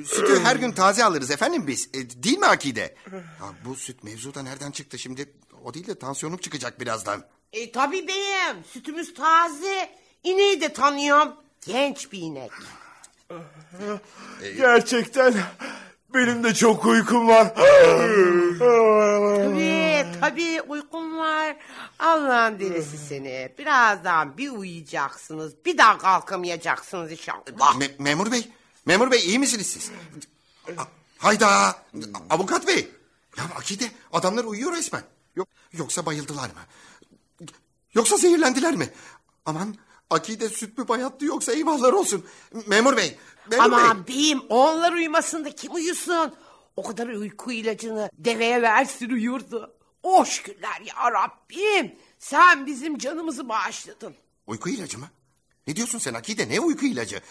[SPEAKER 4] Sütü her gün taze alırız efendim biz. E, değil mi Akide? Ha, bu süt mevzu da nereden çıktı şimdi? O değil de tansiyonum çıkacak birazdan.
[SPEAKER 7] E tabii beyim sütümüz taze. İneği de tanıyorum. Genç bir inek.
[SPEAKER 8] Gerçekten benim de çok uykum var.
[SPEAKER 7] Tabii tabii uykum var. Allah'ın delisi seni. Birazdan bir uyuyacaksınız. Bir daha kalkamayacaksınız inşallah.
[SPEAKER 4] Me- memur bey, memur bey iyi misiniz siz? A- Hayda, avukat bey. Ya Akide adamlar uyuyor resmen. Yok, yoksa bayıldılar mı? Yoksa zehirlendiler mi? Aman Akide süt mü bayattı yoksa eyvahlar olsun. Memur bey, memur bey.
[SPEAKER 7] Aman beyim onlar uyumasın da kim uyusun? O kadar uyku ilacını deveye versin uyurdu. Oh şükürler ya Rabbim. Sen bizim canımızı bağışladın.
[SPEAKER 4] Uyku ilacı mı? Ne diyorsun sen Akide? Ne uyku ilacı?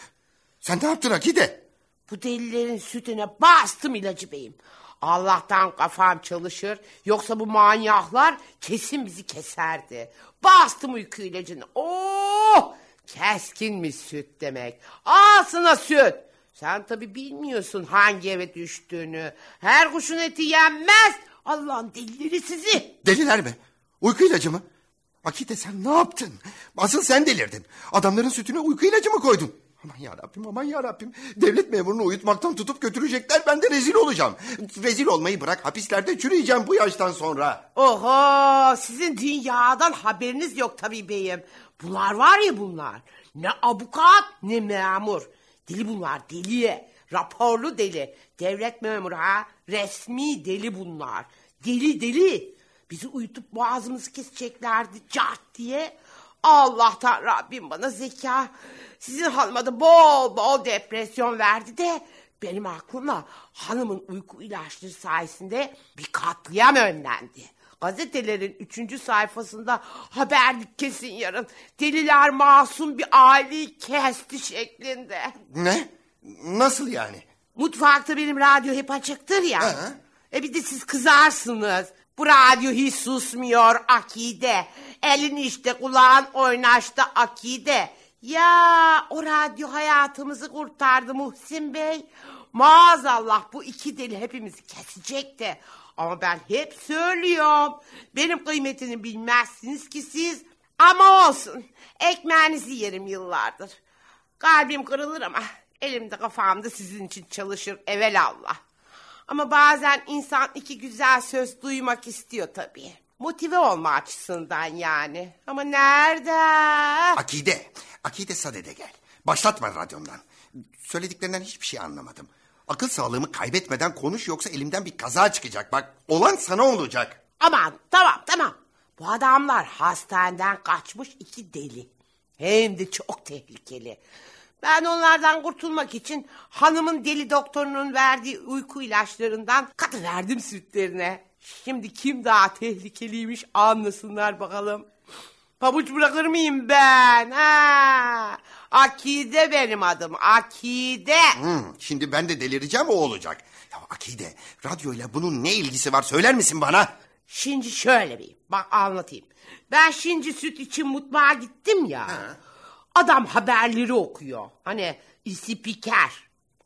[SPEAKER 4] Sen ne yaptın Akide?
[SPEAKER 7] Bu delilerin sütüne bastım ilacı beyim. Allah'tan kafam çalışır. Yoksa bu manyaklar kesin bizi keserdi. Bastım uyku ilacını. Oh! Keskinmiş süt demek. Ağzına süt. Sen tabii bilmiyorsun hangi eve düştüğünü. Her kuşun eti yenmez. Allah'ın delileri sizi.
[SPEAKER 4] Deliler mi? Uyku ilacı mı? Akide sen ne yaptın? Asıl sen delirdin. Adamların sütüne uyku ilacı mı koydun? Aman yarabbim aman yarabbim. Devlet memurunu uyutmaktan tutup götürecekler ben de rezil olacağım. Rezil olmayı bırak hapislerde çürüyeceğim bu yaştan sonra.
[SPEAKER 7] Oho sizin dünyadan haberiniz yok tabii beyim. Bunlar var ya bunlar. Ne avukat ne memur. Deli bunlar deli. Raporlu deli. Devlet memuru ha. Resmi deli bunlar. Deli deli. Bizi uyutup boğazımızı keseceklerdi cart diye. Allah'tan Rabbim bana zeka. Sizin hanıma da bol bol depresyon verdi de benim aklımla hanımın uyku ilaçları sayesinde bir katliam önlendi. Gazetelerin üçüncü sayfasında haberlik kesin yarın. Deliler masum bir aileyi kesti şeklinde.
[SPEAKER 4] Ne? Nasıl yani?
[SPEAKER 7] Mutfakta benim radyo hep açıktır ya.
[SPEAKER 4] Hı.
[SPEAKER 7] E bir de siz kızarsınız. Bu radyo hiç susmuyor akide. Elin işte kulağın oynaşta akide. Ya o radyo hayatımızı kurtardı Muhsin Bey. Maazallah bu iki deli hepimizi kesecekti. Ama ben hep söylüyorum. Benim kıymetini bilmezsiniz ki siz. Ama olsun. Ekmeğinizi yerim yıllardır. Kalbim kırılır ama elimde kafamda sizin için çalışır evelallah. Ama bazen insan iki güzel söz duymak istiyor tabii. Motive olma açısından yani. Ama nerede?
[SPEAKER 4] Akide. Akide sadede gel. Başlatma radyondan. Söylediklerinden hiçbir şey anlamadım. Akıl sağlığımı kaybetmeden konuş yoksa elimden bir kaza çıkacak. Bak olan sana olacak.
[SPEAKER 7] Aman tamam tamam. Bu adamlar hastaneden kaçmış iki deli. Hem de çok tehlikeli. Ben onlardan kurtulmak için hanımın deli doktorunun verdiği uyku ilaçlarından katı verdim sütlerine. Şimdi kim daha tehlikeliymiş anlasınlar bakalım. Pabuç bırakır mıyım ben? Ha? Akide benim adım. Akide.
[SPEAKER 4] Hmm, şimdi ben de delireceğim o olacak. Ya Akide radyoyla bunun ne ilgisi var söyler misin bana?
[SPEAKER 7] Şimdi şöyle bir bak anlatayım. Ben şimdi süt için mutfağa gittim ya. Adam haberleri okuyor. Hani spiker.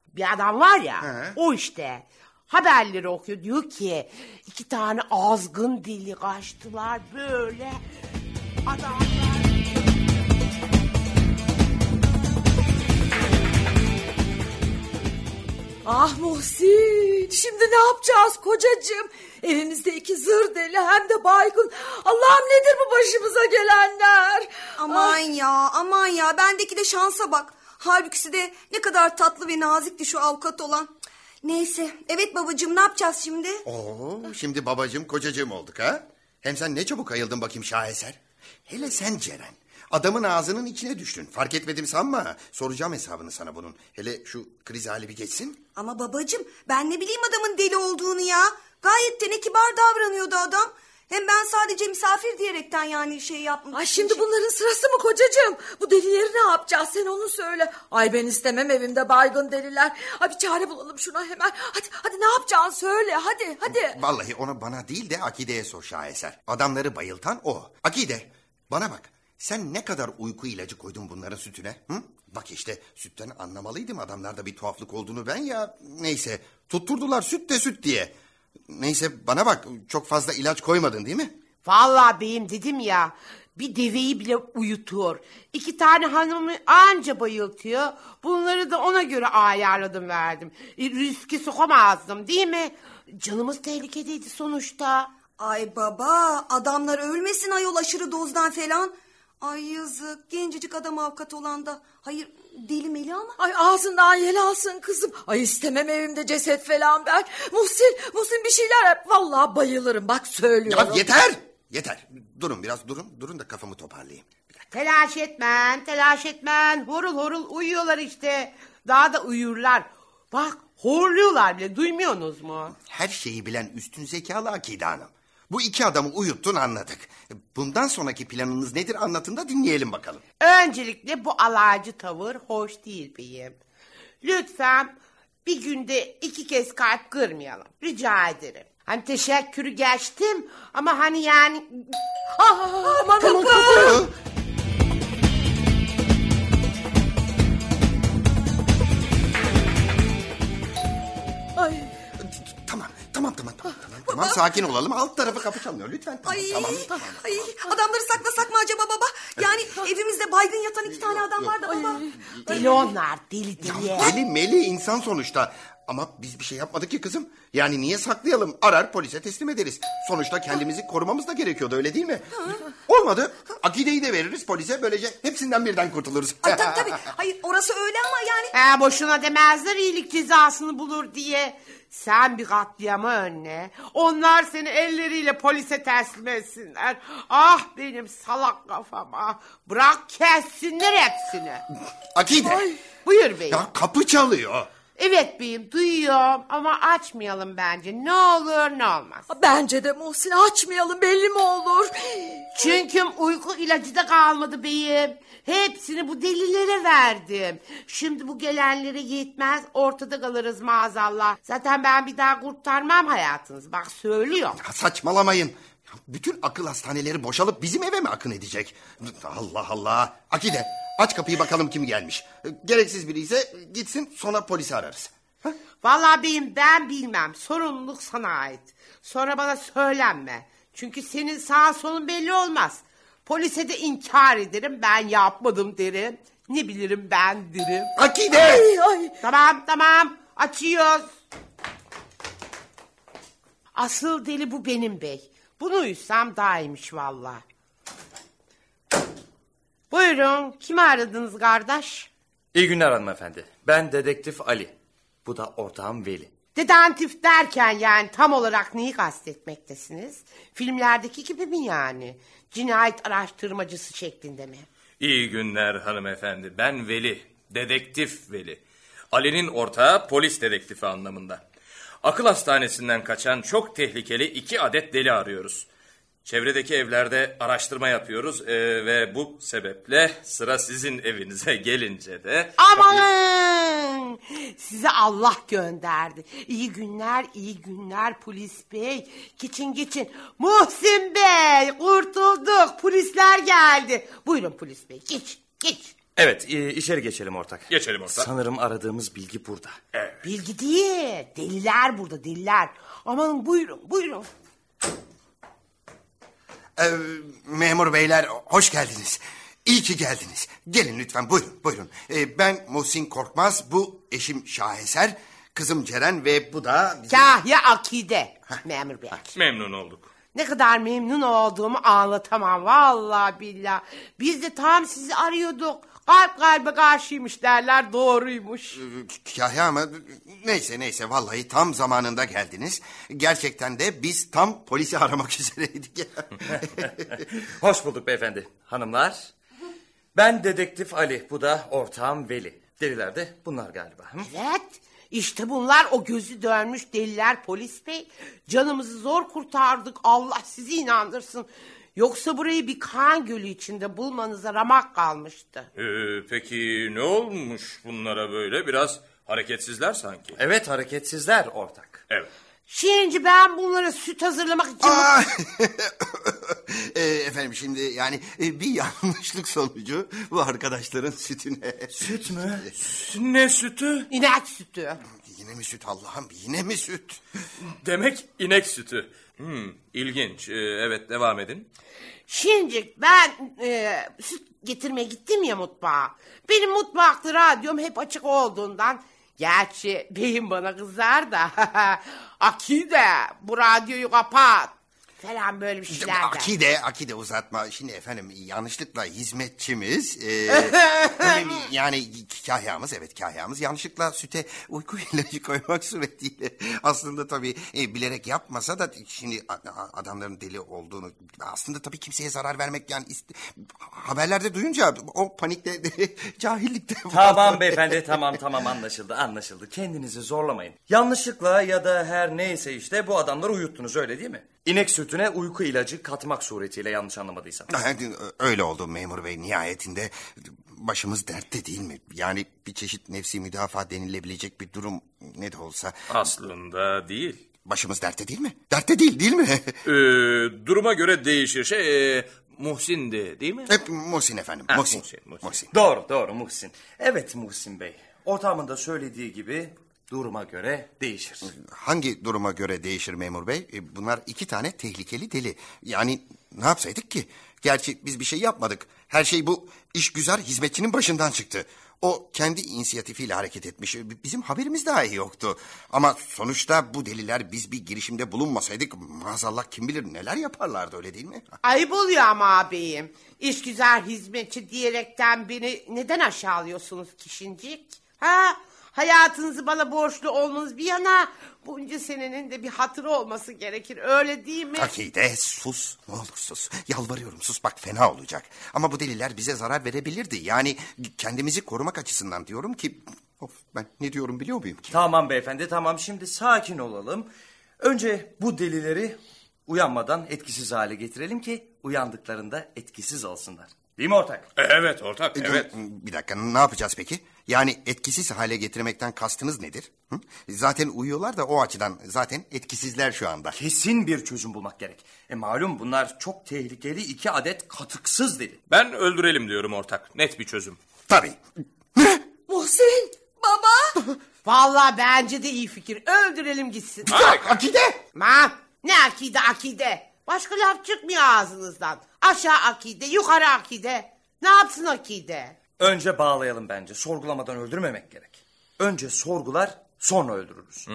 [SPEAKER 7] Bir adam var ya. O işte. Haberleri okuyor. Diyor ki iki tane azgın deli kaçtılar böyle. Adamlar...
[SPEAKER 5] Ah Muhsin şimdi ne yapacağız kocacığım? Evimizde iki zır deli hem de baygın. Allah'ım nedir bu başımıza gelenler?
[SPEAKER 6] Aman
[SPEAKER 5] Ah,
[SPEAKER 6] ya aman ya bendeki de şansa bak. Halbuki de ne kadar tatlı ve nazikti şu avukat olan. Neyse evet babacığım ne yapacağız şimdi?
[SPEAKER 4] Oo, şimdi babacığım kocacığım olduk ha? Hem sen ne çabuk ayıldın bakayım şaheser. Hele sen Ceren. Adamın ağzının içine düştün. Fark etmedim sanma. Soracağım hesabını sana bunun. Hele şu kriz hali bir geçsin.
[SPEAKER 6] Ama babacığım ben ne bileyim adamın deli olduğunu ya. Gayet de ne kibar davranıyordu adam. Hem ben sadece misafir diyerekten yani şey yapmış.
[SPEAKER 5] Ay şimdi bunların sırası mı kocacığım? Bu delileri ne yapacağız sen onu söyle. Ay ben istemem evimde baygın deliler. Ay bir çare bulalım şuna hemen. Hadi hadi ne yapacaksın söyle hadi hadi.
[SPEAKER 4] Vallahi onu bana değil de Akide'ye sor şaheser. Adamları bayıltan o. Akide bana bak. Sen ne kadar uyku ilacı koydun bunların sütüne? Hı? Bak işte sütten anlamalıydım adamlarda bir tuhaflık olduğunu ben ya. Neyse tutturdular süt de süt diye. Neyse bana bak çok fazla ilaç koymadın değil mi?
[SPEAKER 7] Vallahi beyim dedim ya bir deveyi bile uyutuyor. İki tane hanımı anca bayıltıyor. Bunları da ona göre ayarladım verdim. E, riske sokamazdım değil mi? Canımız tehlikedeydi sonuçta.
[SPEAKER 6] Ay baba adamlar ölmesin ayol aşırı dozdan falan. Ay yazık gencecik adam avukat olan da. Hayır deli meli ama.
[SPEAKER 5] Ay ağzından yel alsın kızım. Ay istemem evimde ceset falan ben. Muhsin, Muhsin bir şeyler yap. Vallahi bayılırım bak söylüyorum.
[SPEAKER 4] Ya yeter! Yeter. Durun biraz durun. Durun da kafamı toparlayayım. Bir dakika.
[SPEAKER 7] Telaş etmen, telaş etmen. Horul horul uyuyorlar işte. Daha da uyurlar. Bak horluyorlar bile duymuyorsunuz mu?
[SPEAKER 4] Her şeyi bilen üstün zekalı Akide Hanım. Bu iki adamı uyuttun anladık. Bundan sonraki planınız nedir anlatın da dinleyelim bakalım.
[SPEAKER 7] Öncelikle bu alaycı tavır hoş değil beyim. Lütfen bir günde iki kez kalp kırmayalım. Rica ederim. Hani teşekkürü geçtim ama hani yani...
[SPEAKER 5] Ah, aman
[SPEAKER 7] Tamam,
[SPEAKER 5] kapı. Ay.
[SPEAKER 4] Tamam, tamam, tamam, tamam, tamam, tamam. Sakin olalım. Alt tarafı kapı çalmıyor. Lütfen tamam,
[SPEAKER 6] Ay,
[SPEAKER 4] tamam.
[SPEAKER 6] ay adamları saklasak mı acaba baba? Yani evimizde baygın yatan iki tane adam var da baba.
[SPEAKER 7] Deli onlar deli deli.
[SPEAKER 4] Deli meli insan sonuçta. Ama biz bir şey yapmadık ki kızım. Yani niye saklayalım? Arar polise teslim ederiz. Sonuçta kendimizi korumamız da gerekiyordu öyle değil mi? Olmadı. Akideyi de veririz polise. Böylece hepsinden birden kurtuluruz.
[SPEAKER 6] Ay tabii *laughs* tabii. Hayır orası öyle ama yani.
[SPEAKER 7] Ha, boşuna demezler iyilik cezasını bulur diye. Sen bir katliamı önle. Onlar seni elleriyle polise teslim etsinler. Ah benim salak kafama. Bırak kessinler hepsini.
[SPEAKER 4] Akide.
[SPEAKER 7] Buyur beyim.
[SPEAKER 4] Ya kapı çalıyor.
[SPEAKER 7] Evet beyim duyuyorum ama açmayalım bence. Ne olur ne olmaz.
[SPEAKER 5] Bence de Muhsin açmayalım belli mi olur?
[SPEAKER 7] Çünkü uyku ilacı da kalmadı beyim. Hepsini bu delilere verdim. Şimdi bu gelenlere yetmez ortada kalırız maazallah. Zaten ben bir daha kurtarmam hayatınızı. Bak söylüyorum.
[SPEAKER 4] Ya saçmalamayın. Bütün akıl hastaneleri boşalıp bizim eve mi akın edecek? Allah Allah. Akide aç kapıyı bakalım kim gelmiş. Gereksiz biri ise gitsin sonra polisi ararız.
[SPEAKER 7] Vallahi beyim ben bilmem. Sorumluluk sana ait. Sonra bana söylenme. Çünkü senin sağ solun belli olmaz. Polise de inkar ederim ben yapmadım derim. Ne bilirim ben derim.
[SPEAKER 4] Akide!
[SPEAKER 5] Ay, ay.
[SPEAKER 7] Tamam tamam açıyoruz. Asıl deli bu benim bey. Bunu uysam daha iyiymiş valla. Buyurun kimi aradınız kardeş?
[SPEAKER 10] İyi günler hanımefendi. Ben dedektif Ali. Bu da ortağım Veli.
[SPEAKER 7] Dedantif derken yani tam olarak neyi kastetmektesiniz? Filmlerdeki gibi mi yani? Cinayet araştırmacısı şeklinde mi?
[SPEAKER 11] İyi günler hanımefendi. Ben Veli. Dedektif Veli. Ali'nin ortağı polis dedektifi anlamında. Akıl hastanesinden kaçan çok tehlikeli iki adet deli arıyoruz. Çevredeki evlerde araştırma yapıyoruz ee, ve bu sebeple sıra sizin evinize *laughs* gelince de...
[SPEAKER 7] Aman! Size Allah gönderdi. İyi günler, iyi günler polis bey. Geçin geçin. Muhsin bey kurtulduk. Polisler geldi. Buyurun polis bey geç geç.
[SPEAKER 10] Evet e, içeri geçelim ortak.
[SPEAKER 11] Geçelim ortak.
[SPEAKER 10] Sanırım aradığımız bilgi burada.
[SPEAKER 7] Bilgi değil. Deliler burada deliler. Aman buyurun buyurun.
[SPEAKER 4] Ee, memur beyler hoş geldiniz. İyi ki geldiniz. Gelin lütfen buyurun buyurun. Ee, ben Muhsin Korkmaz, bu eşim Şaheser, kızım Ceren ve bu da... bizim-
[SPEAKER 7] Kahya akide. Memur bey.
[SPEAKER 11] Memnun olduk.
[SPEAKER 7] Ne kadar memnun olduğumu anlatamam. Vallahi billah. Biz de tam sizi arıyorduk. Kalp kalbe karşıymış derler doğruymuş.
[SPEAKER 4] Kahya ama neyse neyse vallahi tam zamanında geldiniz. Gerçekten de biz tam polisi aramak *laughs* üzereydik. *laughs*
[SPEAKER 10] Hoş bulduk beyefendi. Hanımlar. Ben dedektif Ali. Bu da ortağım Veli. Deliler de bunlar galiba. Hı?
[SPEAKER 7] Evet. İşte bunlar o gözü dönmüş deliler polis bey. Canımızı zor kurtardık. Allah sizi inandırsın. Yoksa burayı bir kan gölü içinde bulmanıza ramak kalmıştı.
[SPEAKER 11] Ee, peki ne olmuş bunlara böyle? Biraz hareketsizler sanki.
[SPEAKER 10] Evet hareketsizler ortak.
[SPEAKER 11] Evet.
[SPEAKER 7] Şimdi ben bunlara süt hazırlamak için...
[SPEAKER 4] Aa! *laughs* Ee, efendim şimdi yani e, bir yanlışlık sonucu bu arkadaşların sütüne...
[SPEAKER 10] Süt mü? *laughs*
[SPEAKER 11] Ne sütü?
[SPEAKER 7] İnek sütü.
[SPEAKER 4] Yine mi süt Allah'ım yine mi süt? *laughs*
[SPEAKER 11] Demek inek sütü. Hmm, ilginç. Ee, evet devam edin.
[SPEAKER 7] Şimdi ben e, süt getirmeye gittim ya mutfağa. Benim mutfakta radyom hep açık olduğundan... Gerçi beyim bana kızar da... *laughs* Akide bu radyoyu kapat. Falan böyle bir şeyler der.
[SPEAKER 4] Akide, akide uzatma. Şimdi efendim yanlışlıkla hizmetçimiz... E, *laughs* yani kahyamız, evet kahyamız yanlışlıkla süte uyku *laughs* ilacı koymak suretiyle... Aslında tabii e, bilerek yapmasa da şimdi adamların deli olduğunu... Aslında tabii kimseye zarar vermek yani... ist- haberlerde duyunca o panikte, *laughs* cahillikte...
[SPEAKER 10] Tamam beyefendi tamam tamam anlaşıldı anlaşıldı. Kendinizi zorlamayın. Yanlışlıkla ya da her neyse işte bu adamları uyuttunuz öyle değil mi? İnek sütüne uyku ilacı katmak suretiyle yanlış anlamadıysam.
[SPEAKER 4] Öyle oldu memur bey nihayetinde başımız dertte değil mi? Yani bir çeşit nefsi müdafaa denilebilecek bir durum ne de olsa
[SPEAKER 11] Aslında değil.
[SPEAKER 4] başımız dertte değil mi? Dertte değil değil mi? *laughs*
[SPEAKER 11] Ee, duruma göre değişir. Şey, e, Muhsin de değil mi?
[SPEAKER 4] Hep Muhsin efendim.
[SPEAKER 11] Ha,
[SPEAKER 4] Muhsin.
[SPEAKER 11] Muhsin, Muhsin.
[SPEAKER 4] Muhsin.
[SPEAKER 10] Doğru doğru Muhsin. Evet Muhsin Bey. Ortağımın da söylediği gibi duruma göre değişir.
[SPEAKER 4] Hangi duruma göre değişir memur bey? E, Bunlar iki tane tehlikeli deli. Yani ne yapsaydık ki? Gerçi biz bir şey yapmadık. Her şey bu işgüzar hizmetçinin başından çıktı. O kendi inisiyatifiyle hareket etmiş. Bizim haberimiz dahi yoktu. Ama sonuçta bu deliler biz bir girişimde bulunmasaydık maazallah kim bilir neler yaparlardı öyle değil mi?
[SPEAKER 7] Ayıp oluyor ama ağabeyim. İş güzel hizmetçi diyerekten beni neden aşağılıyorsunuz kişincik? Ha? Hayatınızı bana borçlu olmanız bir yana bunca senenin de bir hatırı olması gerekir öyle değil mi?
[SPEAKER 4] Akide sus ne olur sus. Yalvarıyorum sus bak fena olacak. Ama bu deliler bize zarar verebilirdi. Yani kendimizi korumak açısından diyorum ki Of ben ne diyorum biliyor muyum ki?
[SPEAKER 10] Tamam beyefendi tamam şimdi sakin olalım. Önce bu delileri uyanmadan etkisiz hale getirelim ki uyandıklarında etkisiz olsunlar. Değil mi ortak?
[SPEAKER 11] Evet ortak
[SPEAKER 4] E,
[SPEAKER 11] evet.
[SPEAKER 4] Bir dakika ne yapacağız peki? Yani etkisiz hale getirmekten kastınız nedir? Hı? Zaten uyuyorlar da o açıdan zaten etkisizler şu anda.
[SPEAKER 10] Kesin bir çözüm bulmak gerek. E malum bunlar çok tehlikeli iki adet katıksız deli.
[SPEAKER 11] Ben öldürelim diyorum ortak. Net bir çözüm.
[SPEAKER 4] Tabii.
[SPEAKER 5] Muhsin baba.
[SPEAKER 7] Vallahi bence de iyi fikir. Öldürelim gitsin.
[SPEAKER 4] Akide!
[SPEAKER 7] Ma ne akide akide. Başka laf çıkmıyor ağzınızdan. Aşağı akide, yukarı akide. Ne yapsın akide?
[SPEAKER 10] Önce bağlayalım bence. Sorgulamadan öldürmemek gerek. Önce sorgular sonra öldürürüz.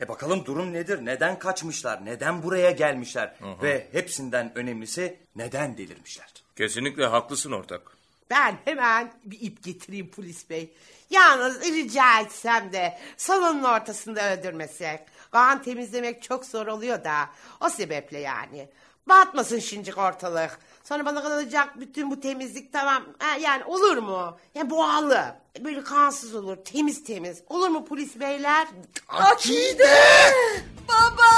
[SPEAKER 10] E bakalım durum nedir? Neden kaçmışlar? Neden buraya gelmişler? Ve hepsinden önemlisi neden delirmişler?
[SPEAKER 11] Kesinlikle haklısın ortak.
[SPEAKER 7] Ben hemen bir ip getireyim polis bey. Yalnız rica etsem de salonun ortasında öldürmesek. Kan temizlemek çok zor oluyor da. O sebeple yani. Batmasın şincik ortalık. Sonra bana kalacak bütün bu temizlik tamam. Ha, yani olur mu? Yani boğalı. Böyle kansız olur. Temiz temiz. Olur mu polis beyler?
[SPEAKER 4] Akide!
[SPEAKER 5] Baba.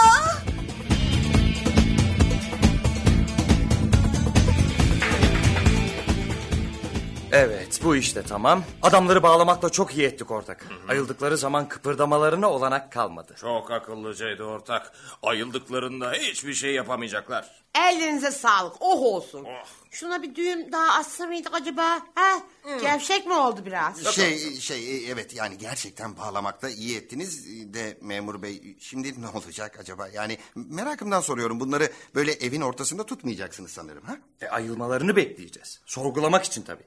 [SPEAKER 10] Evet bu işte tamam. Adamları bağlamakla çok iyi ettik ortak. Ayıldıkları zaman kıpırdamalarına olanak kalmadı.
[SPEAKER 11] Çok akıllıcaydı ortak. Ayıldıklarında hiçbir şey yapamayacaklar.
[SPEAKER 7] Ellerinize sağlık. Oh olsun.
[SPEAKER 11] Oh.
[SPEAKER 7] Şuna bir düğüm daha atsa mıydık acaba? Ha? Gevşek mi oldu biraz?
[SPEAKER 4] Şey şey evet yani gerçekten bağlamakta iyi ettiniz de memur bey şimdi ne olacak acaba? Yani merakımdan soruyorum bunları böyle evin ortasında tutmayacaksınız sanırım ha?
[SPEAKER 10] E, ayılmalarını bekleyeceğiz. Sorgulamak için tabii.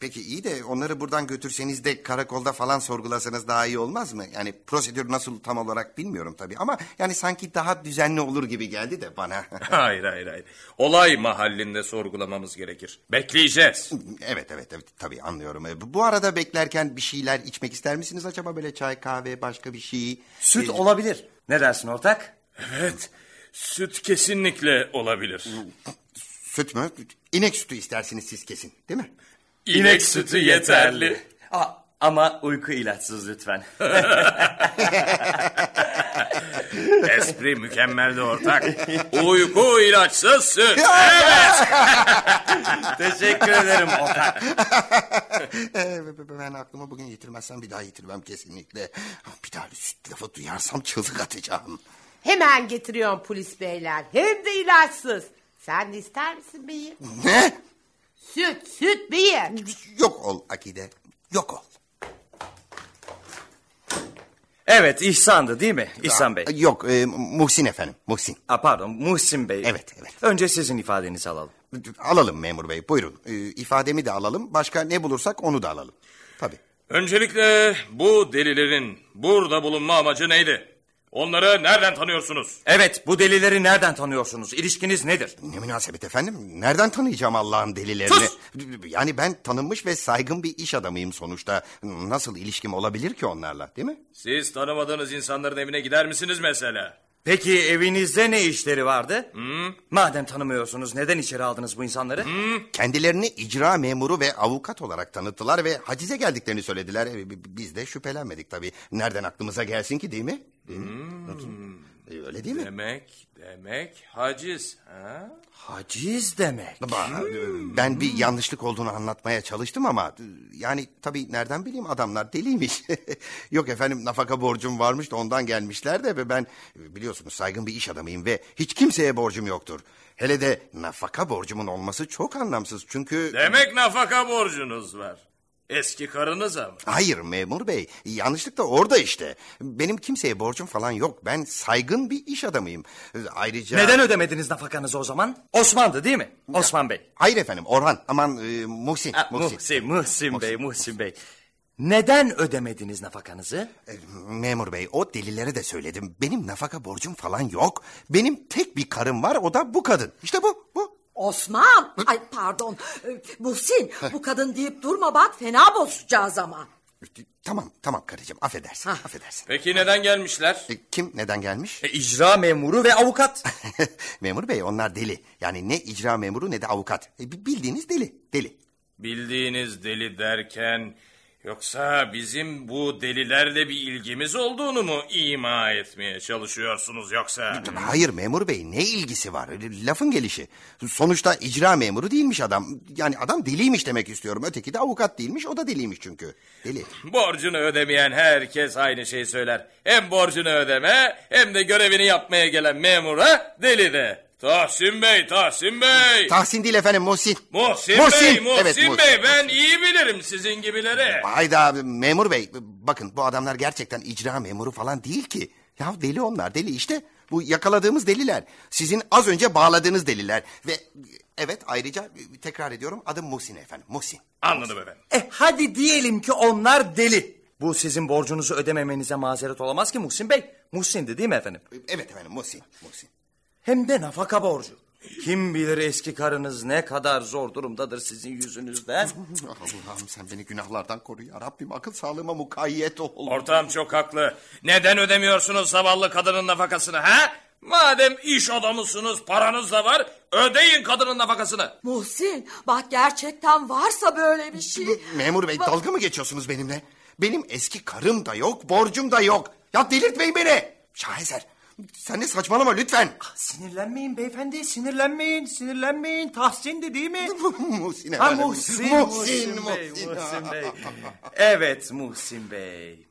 [SPEAKER 4] Peki iyi de onları buradan götürseniz de karakolda falan sorgulasanız daha iyi olmaz mı? Yani prosedür nasıl tam olarak bilmiyorum tabii ama yani sanki daha düzenli olur gibi geldi de bana. *laughs* *laughs*
[SPEAKER 11] Hayır hayır hayır. Olay mahallinde sorgulamamız gerekir. Bekleyeceğiz.
[SPEAKER 4] evet evet evet tabii anlıyorum. E, Bu arada beklerken bir şeyler içmek ister misiniz acaba böyle çay kahve başka bir şey?
[SPEAKER 10] Süt
[SPEAKER 4] E,
[SPEAKER 10] olabilir. Ne dersin ortak?
[SPEAKER 11] Evet. Süt kesinlikle olabilir.
[SPEAKER 4] Süt mü? İnek sütü istersiniz siz kesin değil mi?
[SPEAKER 11] İnek sütü yeterli.
[SPEAKER 10] Aa, ama uyku ilaçsız lütfen. *laughs*
[SPEAKER 11] Espri mükemmeldi ortak. Uyku ilaçsız süt. Evet. *laughs*
[SPEAKER 10] Teşekkür ederim ortak.
[SPEAKER 4] Ben aklıma bugün yitirmezsem bir daha yitirmem kesinlikle. Bir daha süt lafı duyarsam çığlık atacağım.
[SPEAKER 7] Hemen getiriyorum polis beyler. Hem de ilaçsız. Sen de ister misin beyim?
[SPEAKER 4] Ne?
[SPEAKER 7] Süt, süt beyim.
[SPEAKER 4] Yok ol Akide. Yok ol.
[SPEAKER 10] Evet İhsan'dı değil mi İhsan Bey?
[SPEAKER 4] Yok e, Muhsin efendim. Muhsin.
[SPEAKER 10] Aa, pardon Muhsin Bey.
[SPEAKER 4] Evet, evet.
[SPEAKER 10] Önce sizin ifadenizi alalım.
[SPEAKER 4] Alalım memur bey buyurun. E, ifademi de alalım. Başka ne bulursak onu da alalım. Tabii.
[SPEAKER 11] Öncelikle bu delilerin burada bulunma amacı neydi? Onları nereden tanıyorsunuz?
[SPEAKER 10] Evet bu delileri nereden tanıyorsunuz? İlişkiniz nedir?
[SPEAKER 4] Ne münasebet efendim? Nereden tanıyacağım Allah'ın delilerini? Yani ben tanınmış ve saygın bir iş adamıyım sonuçta. Nasıl ilişkim olabilir ki onlarla değil mi?
[SPEAKER 11] Siz tanımadığınız insanların evine gider misiniz mesela?
[SPEAKER 10] Peki evinizde ne işleri vardı? Madem tanımıyorsunuz neden içeri aldınız bu insanları?
[SPEAKER 4] Kendilerini icra memuru ve avukat olarak tanıttılar ve hacize geldiklerini söylediler. E, Biz de şüphelenmedik tabii. Nereden aklımıza gelsin ki değil mi? Değil mi? Nasıl? E, Öyle değil mi?
[SPEAKER 11] Demek, demek haciz. Ha?
[SPEAKER 10] Haciz demek.
[SPEAKER 4] Ba- e, Ben bir yanlışlık olduğunu anlatmaya çalıştım ama e, yani tabii nereden bileyim adamlar deliymiş. *laughs* Yok efendim nafaka borcum varmış da ondan gelmişler de ve ben e, biliyorsunuz saygın bir iş adamıyım ve hiç kimseye borcum yoktur. Hele de nafaka borcumun olması çok anlamsız çünkü...
[SPEAKER 11] Demek nafaka borcunuz var. Eski karınıza mı?
[SPEAKER 4] Hayır memur bey yanlışlık da orada işte. Benim kimseye borcum falan yok. Ben saygın bir iş adamıyım. Ayrıca...
[SPEAKER 10] Neden ödemediniz nafakanızı o zaman? Osman'dı değil mi? Osman Bey.
[SPEAKER 4] Hayır efendim Orhan aman e, Muhsin.
[SPEAKER 10] Ha,
[SPEAKER 4] Muhsin.
[SPEAKER 10] Muhsin, Muhsin Bey, Muhsin Bey. Neden ödemediniz nafakanızı?
[SPEAKER 4] E, Memur bey o delilere de söyledim. Benim nafaka borcum falan yok. Benim tek bir karım var o da bu kadın. İşte bu bu.
[SPEAKER 5] Osman. Ay pardon. Ee, Muhsin bu kadın deyip durma bak fena bozacağız ama.
[SPEAKER 4] Tamam tamam karıcığım affedersin affedersin.
[SPEAKER 11] Peki neden gelmişler?
[SPEAKER 4] E, kim neden gelmiş?
[SPEAKER 10] E, icra memuru ve avukat. *laughs*
[SPEAKER 4] Memur bey onlar deli. Yani ne icra memuru ne de avukat. E, bi- bildiğiniz deli deli.
[SPEAKER 11] Bildiğiniz deli derken Yoksa bizim bu delilerle bir ilgimiz olduğunu mu ima etmeye çalışıyorsunuz yoksa?
[SPEAKER 4] Hayır memur bey ne ilgisi var? Lafın gelişi. Sonuçta icra memuru değilmiş adam. Yani adam deliymiş demek istiyorum. Öteki de avukat değilmiş o da deliymiş çünkü. Deli.
[SPEAKER 11] Borcunu ödemeyen herkes aynı şeyi söyler. Hem borcunu ödeme hem de görevini yapmaya gelen memura deli de. Tahsin Bey, Tahsin Bey.
[SPEAKER 4] Tahsin değil efendim Muhsin.
[SPEAKER 11] Muhsin,
[SPEAKER 4] Muhsin.
[SPEAKER 11] Bey, Muhsin
[SPEAKER 4] Evet, Muhsin.
[SPEAKER 11] Bey. Ben iyi bilirim sizin gibileri.
[SPEAKER 4] Hayda memur bey bakın bu adamlar gerçekten icra memuru falan değil ki. Ya deli onlar deli işte. Bu yakaladığımız deliler. Sizin az önce bağladığınız deliler. Ve evet ayrıca tekrar ediyorum adım Muhsin efendim. Muhsin.
[SPEAKER 11] Anladım efendim.
[SPEAKER 10] E hadi diyelim ki onlar deli. Bu sizin borcunuzu ödememenize mazeret olamaz ki Muhsin Bey. Muhsin'di değil mi efendim?
[SPEAKER 4] Evet efendim Muhsin. Muhsin.
[SPEAKER 10] Hem de nafaka borcu. Kim bilir eski karınız ne kadar zor durumdadır sizin yüzünüzden.
[SPEAKER 4] Allah'ım sen beni günahlardan koru ya Rabbim. Akıl sağlığıma mukayyet ol.
[SPEAKER 11] Ortağım çok haklı. Neden ödemiyorsunuz zavallı kadının nafakasını ha? Madem iş adamısınız, paranız da var, ödeyin kadının nafakasını.
[SPEAKER 5] Muhsin bak gerçekten varsa böyle bir şey.
[SPEAKER 4] Memur bey
[SPEAKER 5] Ba-
[SPEAKER 4] dalga mı geçiyorsunuz benimle? Benim eski karım da yok, borcum da yok. Ya delirtmeyin beni. Şaheser sen de saçmalama lütfen.
[SPEAKER 10] Sinirlenmeyin beyefendi sinirlenmeyin sinirlenmeyin. Tahsin'di değil mi? *laughs*
[SPEAKER 4] Muhsin
[SPEAKER 10] Ha
[SPEAKER 4] efendim.
[SPEAKER 10] Muhsin,
[SPEAKER 4] Muhsin,
[SPEAKER 10] Muhsin, Bey,
[SPEAKER 4] Muhsin.
[SPEAKER 10] Muhsin Bey. *laughs* Evet Muhsin Bey.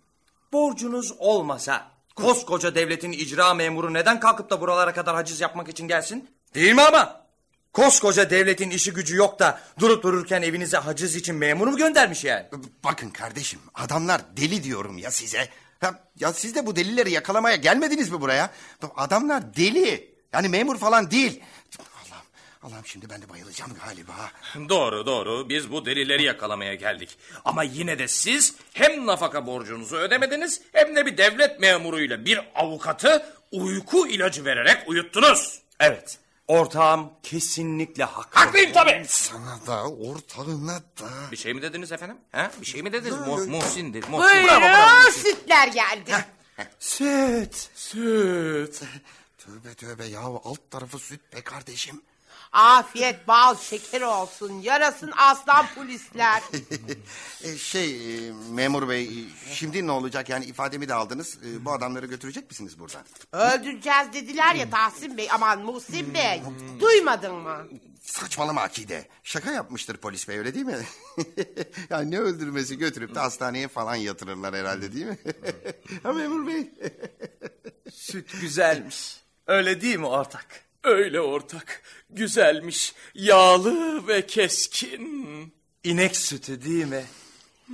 [SPEAKER 10] Borcunuz olmasa koskoca devletin icra memuru neden kalkıp da buralara kadar haciz yapmak için gelsin? Değil mi ama? Koskoca devletin işi gücü yok da durup dururken evinize haciz için memur mu göndermiş yani?
[SPEAKER 4] Bakın kardeşim adamlar deli diyorum ya size. Ya, ya siz de bu delileri yakalamaya gelmediniz mi buraya? Adamlar deli. Yani memur falan değil. Allah'ım, Allah'ım şimdi ben de bayılacağım galiba.
[SPEAKER 11] Doğru doğru biz bu delileri yakalamaya geldik. Ama yine de siz hem nafaka borcunuzu ödemediniz hem de bir devlet memuruyla bir avukatı uyku ilacı vererek uyuttunuz.
[SPEAKER 10] Evet. Ortağım kesinlikle haklı.
[SPEAKER 11] Haklıyım tabii.
[SPEAKER 4] Sana da ortalığına da.
[SPEAKER 11] Bir şey mi dediniz efendim? Ha? Bir şey mi dediniz? Mu Muhsin dedi. Muhsin.
[SPEAKER 7] Buyurun
[SPEAKER 11] Bravo, bravo.
[SPEAKER 7] sütler geldi.
[SPEAKER 10] Süt.
[SPEAKER 11] Süt.
[SPEAKER 4] Tövbe tövbe ya alt tarafı süt be kardeşim.
[SPEAKER 7] Afiyet bal şeker olsun. Yarasın aslan polisler. *laughs*
[SPEAKER 4] E, şey e, memur bey e, şimdi ne olacak yani ifademi de aldınız. Bu adamları götürecek misiniz buradan?
[SPEAKER 7] Öldüreceğiz dediler ya Tahsin Bey. Aman Muhsin Bey. Duymadın mı?
[SPEAKER 4] Saçmalama Akide. Şaka yapmıştır polis bey öyle değil mi? *laughs* ya ne öldürmesi götürüp de hastaneye falan yatırırlar herhalde değil mi? *laughs* ha memur bey.
[SPEAKER 10] Süt güzelmiş. Öyle değil mi ortak?
[SPEAKER 11] Öyle ortak. Güzelmiş. Yağlı ve keskin.
[SPEAKER 10] İnek sütü değil mi?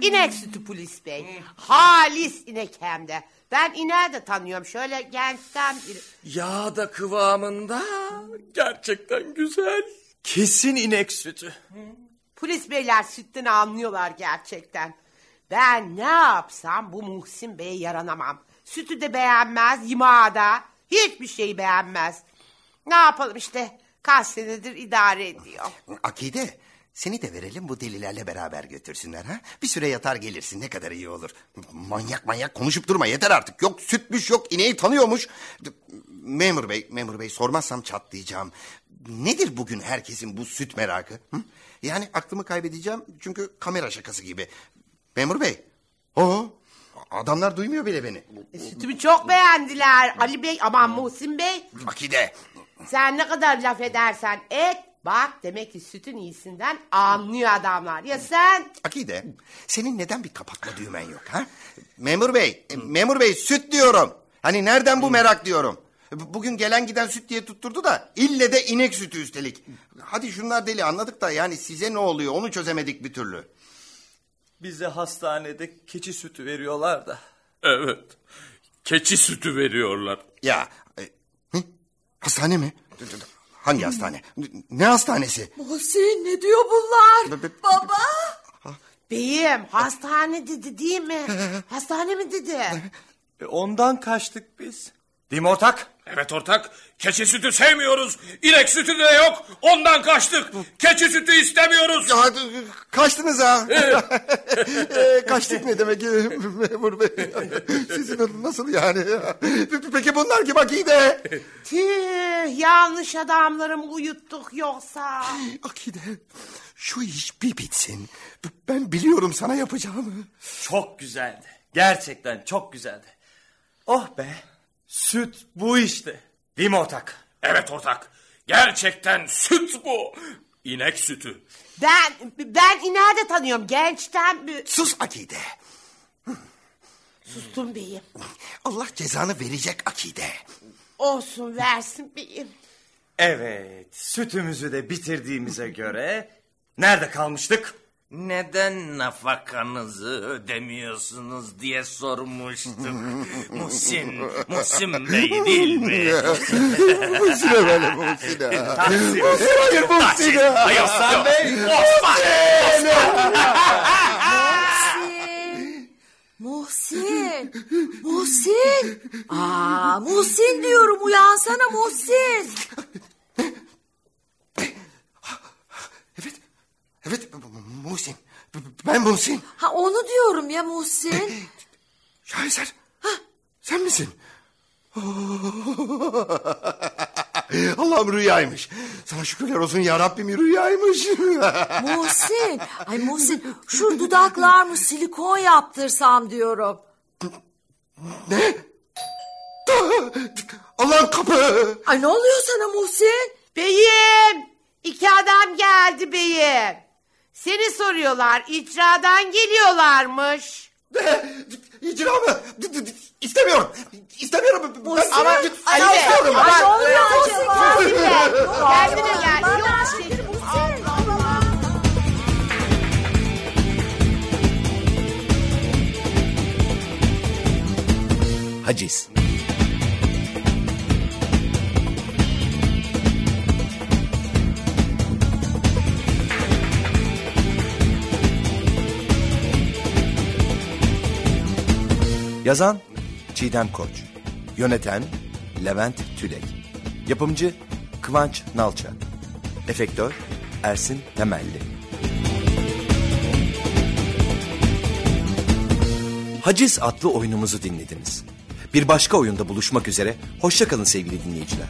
[SPEAKER 7] İnek sütü polis bey. Halis inek hem de. Ben ineği de tanıyorum. Şöyle gençten biri.
[SPEAKER 11] Yağ da kıvamında. Gerçekten güzel.
[SPEAKER 10] Kesin inek sütü.
[SPEAKER 7] Polis beyler sütten anlıyorlar gerçekten. Ben ne yapsam bu Muhsin Bey'e yaranamam. Sütü de beğenmez, yimağı da. Hiçbir şeyi beğenmez. Ne yapalım işte. Kaç senedir idare ediyor.
[SPEAKER 4] Akide seni de verelim bu delilerle beraber götürsünler ha. Bir süre yatar gelirsin ne kadar iyi olur. Manyak manyak konuşup durma yeter artık. Yok sütmüş yok ineği tanıyormuş. Memur bey memur bey sormazsam çatlayacağım. Nedir bugün herkesin bu süt merakı? Hı? Yani aklımı kaybedeceğim çünkü kamera şakası gibi. Memur bey. Oo, adamlar duymuyor bile beni.
[SPEAKER 7] E, sütümü çok beğendiler. Ali Bey aman Muhsin Bey.
[SPEAKER 4] Akide.
[SPEAKER 7] Sen ne kadar laf edersen et. Bak demek ki sütün iyisinden anlıyor adamlar. Ya sen?
[SPEAKER 4] Akide senin neden bir kapatma düğmen yok ha? Memur bey, e, memur bey süt diyorum. Hani nereden bu merak diyorum. Bugün gelen giden süt diye tutturdu da ille de inek sütü üstelik. Hadi şunlar deli anladık da yani size ne oluyor onu çözemedik bir türlü.
[SPEAKER 10] Bize hastanede keçi sütü veriyorlar da.
[SPEAKER 11] Evet. Keçi sütü veriyorlar.
[SPEAKER 4] Ya e? Hastane mi? Hangi hastane? Ne hastanesi?
[SPEAKER 5] Muhsin ne diyor bunlar? Baba.
[SPEAKER 7] Beyim hastane dedi değil mi? hastane mi dedi?
[SPEAKER 10] E, ondan kaçtık biz. Değil mi ortak?
[SPEAKER 11] Evet ortak. Keçi sütü sevmiyoruz. İnek sütü de yok. Ondan kaçtık. Keçi sütü istemiyoruz.
[SPEAKER 4] Ya, kaçtınız ha. *laughs* e, kaçtık ne demek *laughs* memur bey? Sizin nasıl yani? Peki bunlar kim Akide?
[SPEAKER 7] Tüh yanlış adamları mı uyuttuk yoksa?
[SPEAKER 4] Akide şu iş bir bitsin. Ben biliyorum sana yapacağımı.
[SPEAKER 1] Çok güzeldi. Gerçekten çok güzeldi. Oh be. Süt bu işte. Değil mi ortak?
[SPEAKER 11] Evet ortak. Gerçekten süt bu. İnek sütü.
[SPEAKER 7] Ben ben ineği de tanıyorum gençten. bir-
[SPEAKER 4] Sus Akide.
[SPEAKER 7] Sustum beyim.
[SPEAKER 4] Allah cezanı verecek Akide.
[SPEAKER 7] Olsun versin beyim.
[SPEAKER 1] Evet. Sütümüzü de bitirdiğimize göre... Nerede kalmıştık?
[SPEAKER 8] Neden nafakanızı ödemiyorsunuz diye sormuştuk. *laughs* Muhsin, Muhsin Bey değil mi?
[SPEAKER 4] Muhsine böyle Muhsine. Muhsine hayır Muhsine.
[SPEAKER 1] Hasan Bey.
[SPEAKER 5] Muhsin. Muhsin. Aa, Muhsin diyorum uyansana Muhsin.
[SPEAKER 4] Evet. Evet Muhsin. Ben Muhsin.
[SPEAKER 5] Ha onu diyorum ya Muhsin.
[SPEAKER 4] Şaheser. Sen misin? *laughs* Allah'ım rüyaymış. Sana şükürler olsun ya Rabbim rüyaymış. *laughs*
[SPEAKER 5] Muhsin. Ay Muhsin şu dudaklar mı silikon yaptırsam diyorum.
[SPEAKER 4] ne? Allah'ım kapı.
[SPEAKER 5] Ay ne oluyor sana Muhsin?
[SPEAKER 7] Beyim iki adam geldi beyim. Seni soruyorlar icradan geliyorlarmış.
[SPEAKER 4] Ne? *laughs* İcra mı? İstemiyorum. İstemiyorum. Ben
[SPEAKER 7] Ama
[SPEAKER 4] ben
[SPEAKER 7] Ali. Ay,
[SPEAKER 5] ne oluyor acaba?
[SPEAKER 7] Kendine gel. Yok bir şey.
[SPEAKER 2] Haciz. Yazan Çiğdem Koç Yöneten Levent Tülek Yapımcı Kıvanç Nalça Efektör Ersin Temelli Haciz adlı oyunumuzu dinlediniz. Bir başka oyunda buluşmak üzere. Hoşçakalın sevgili dinleyiciler.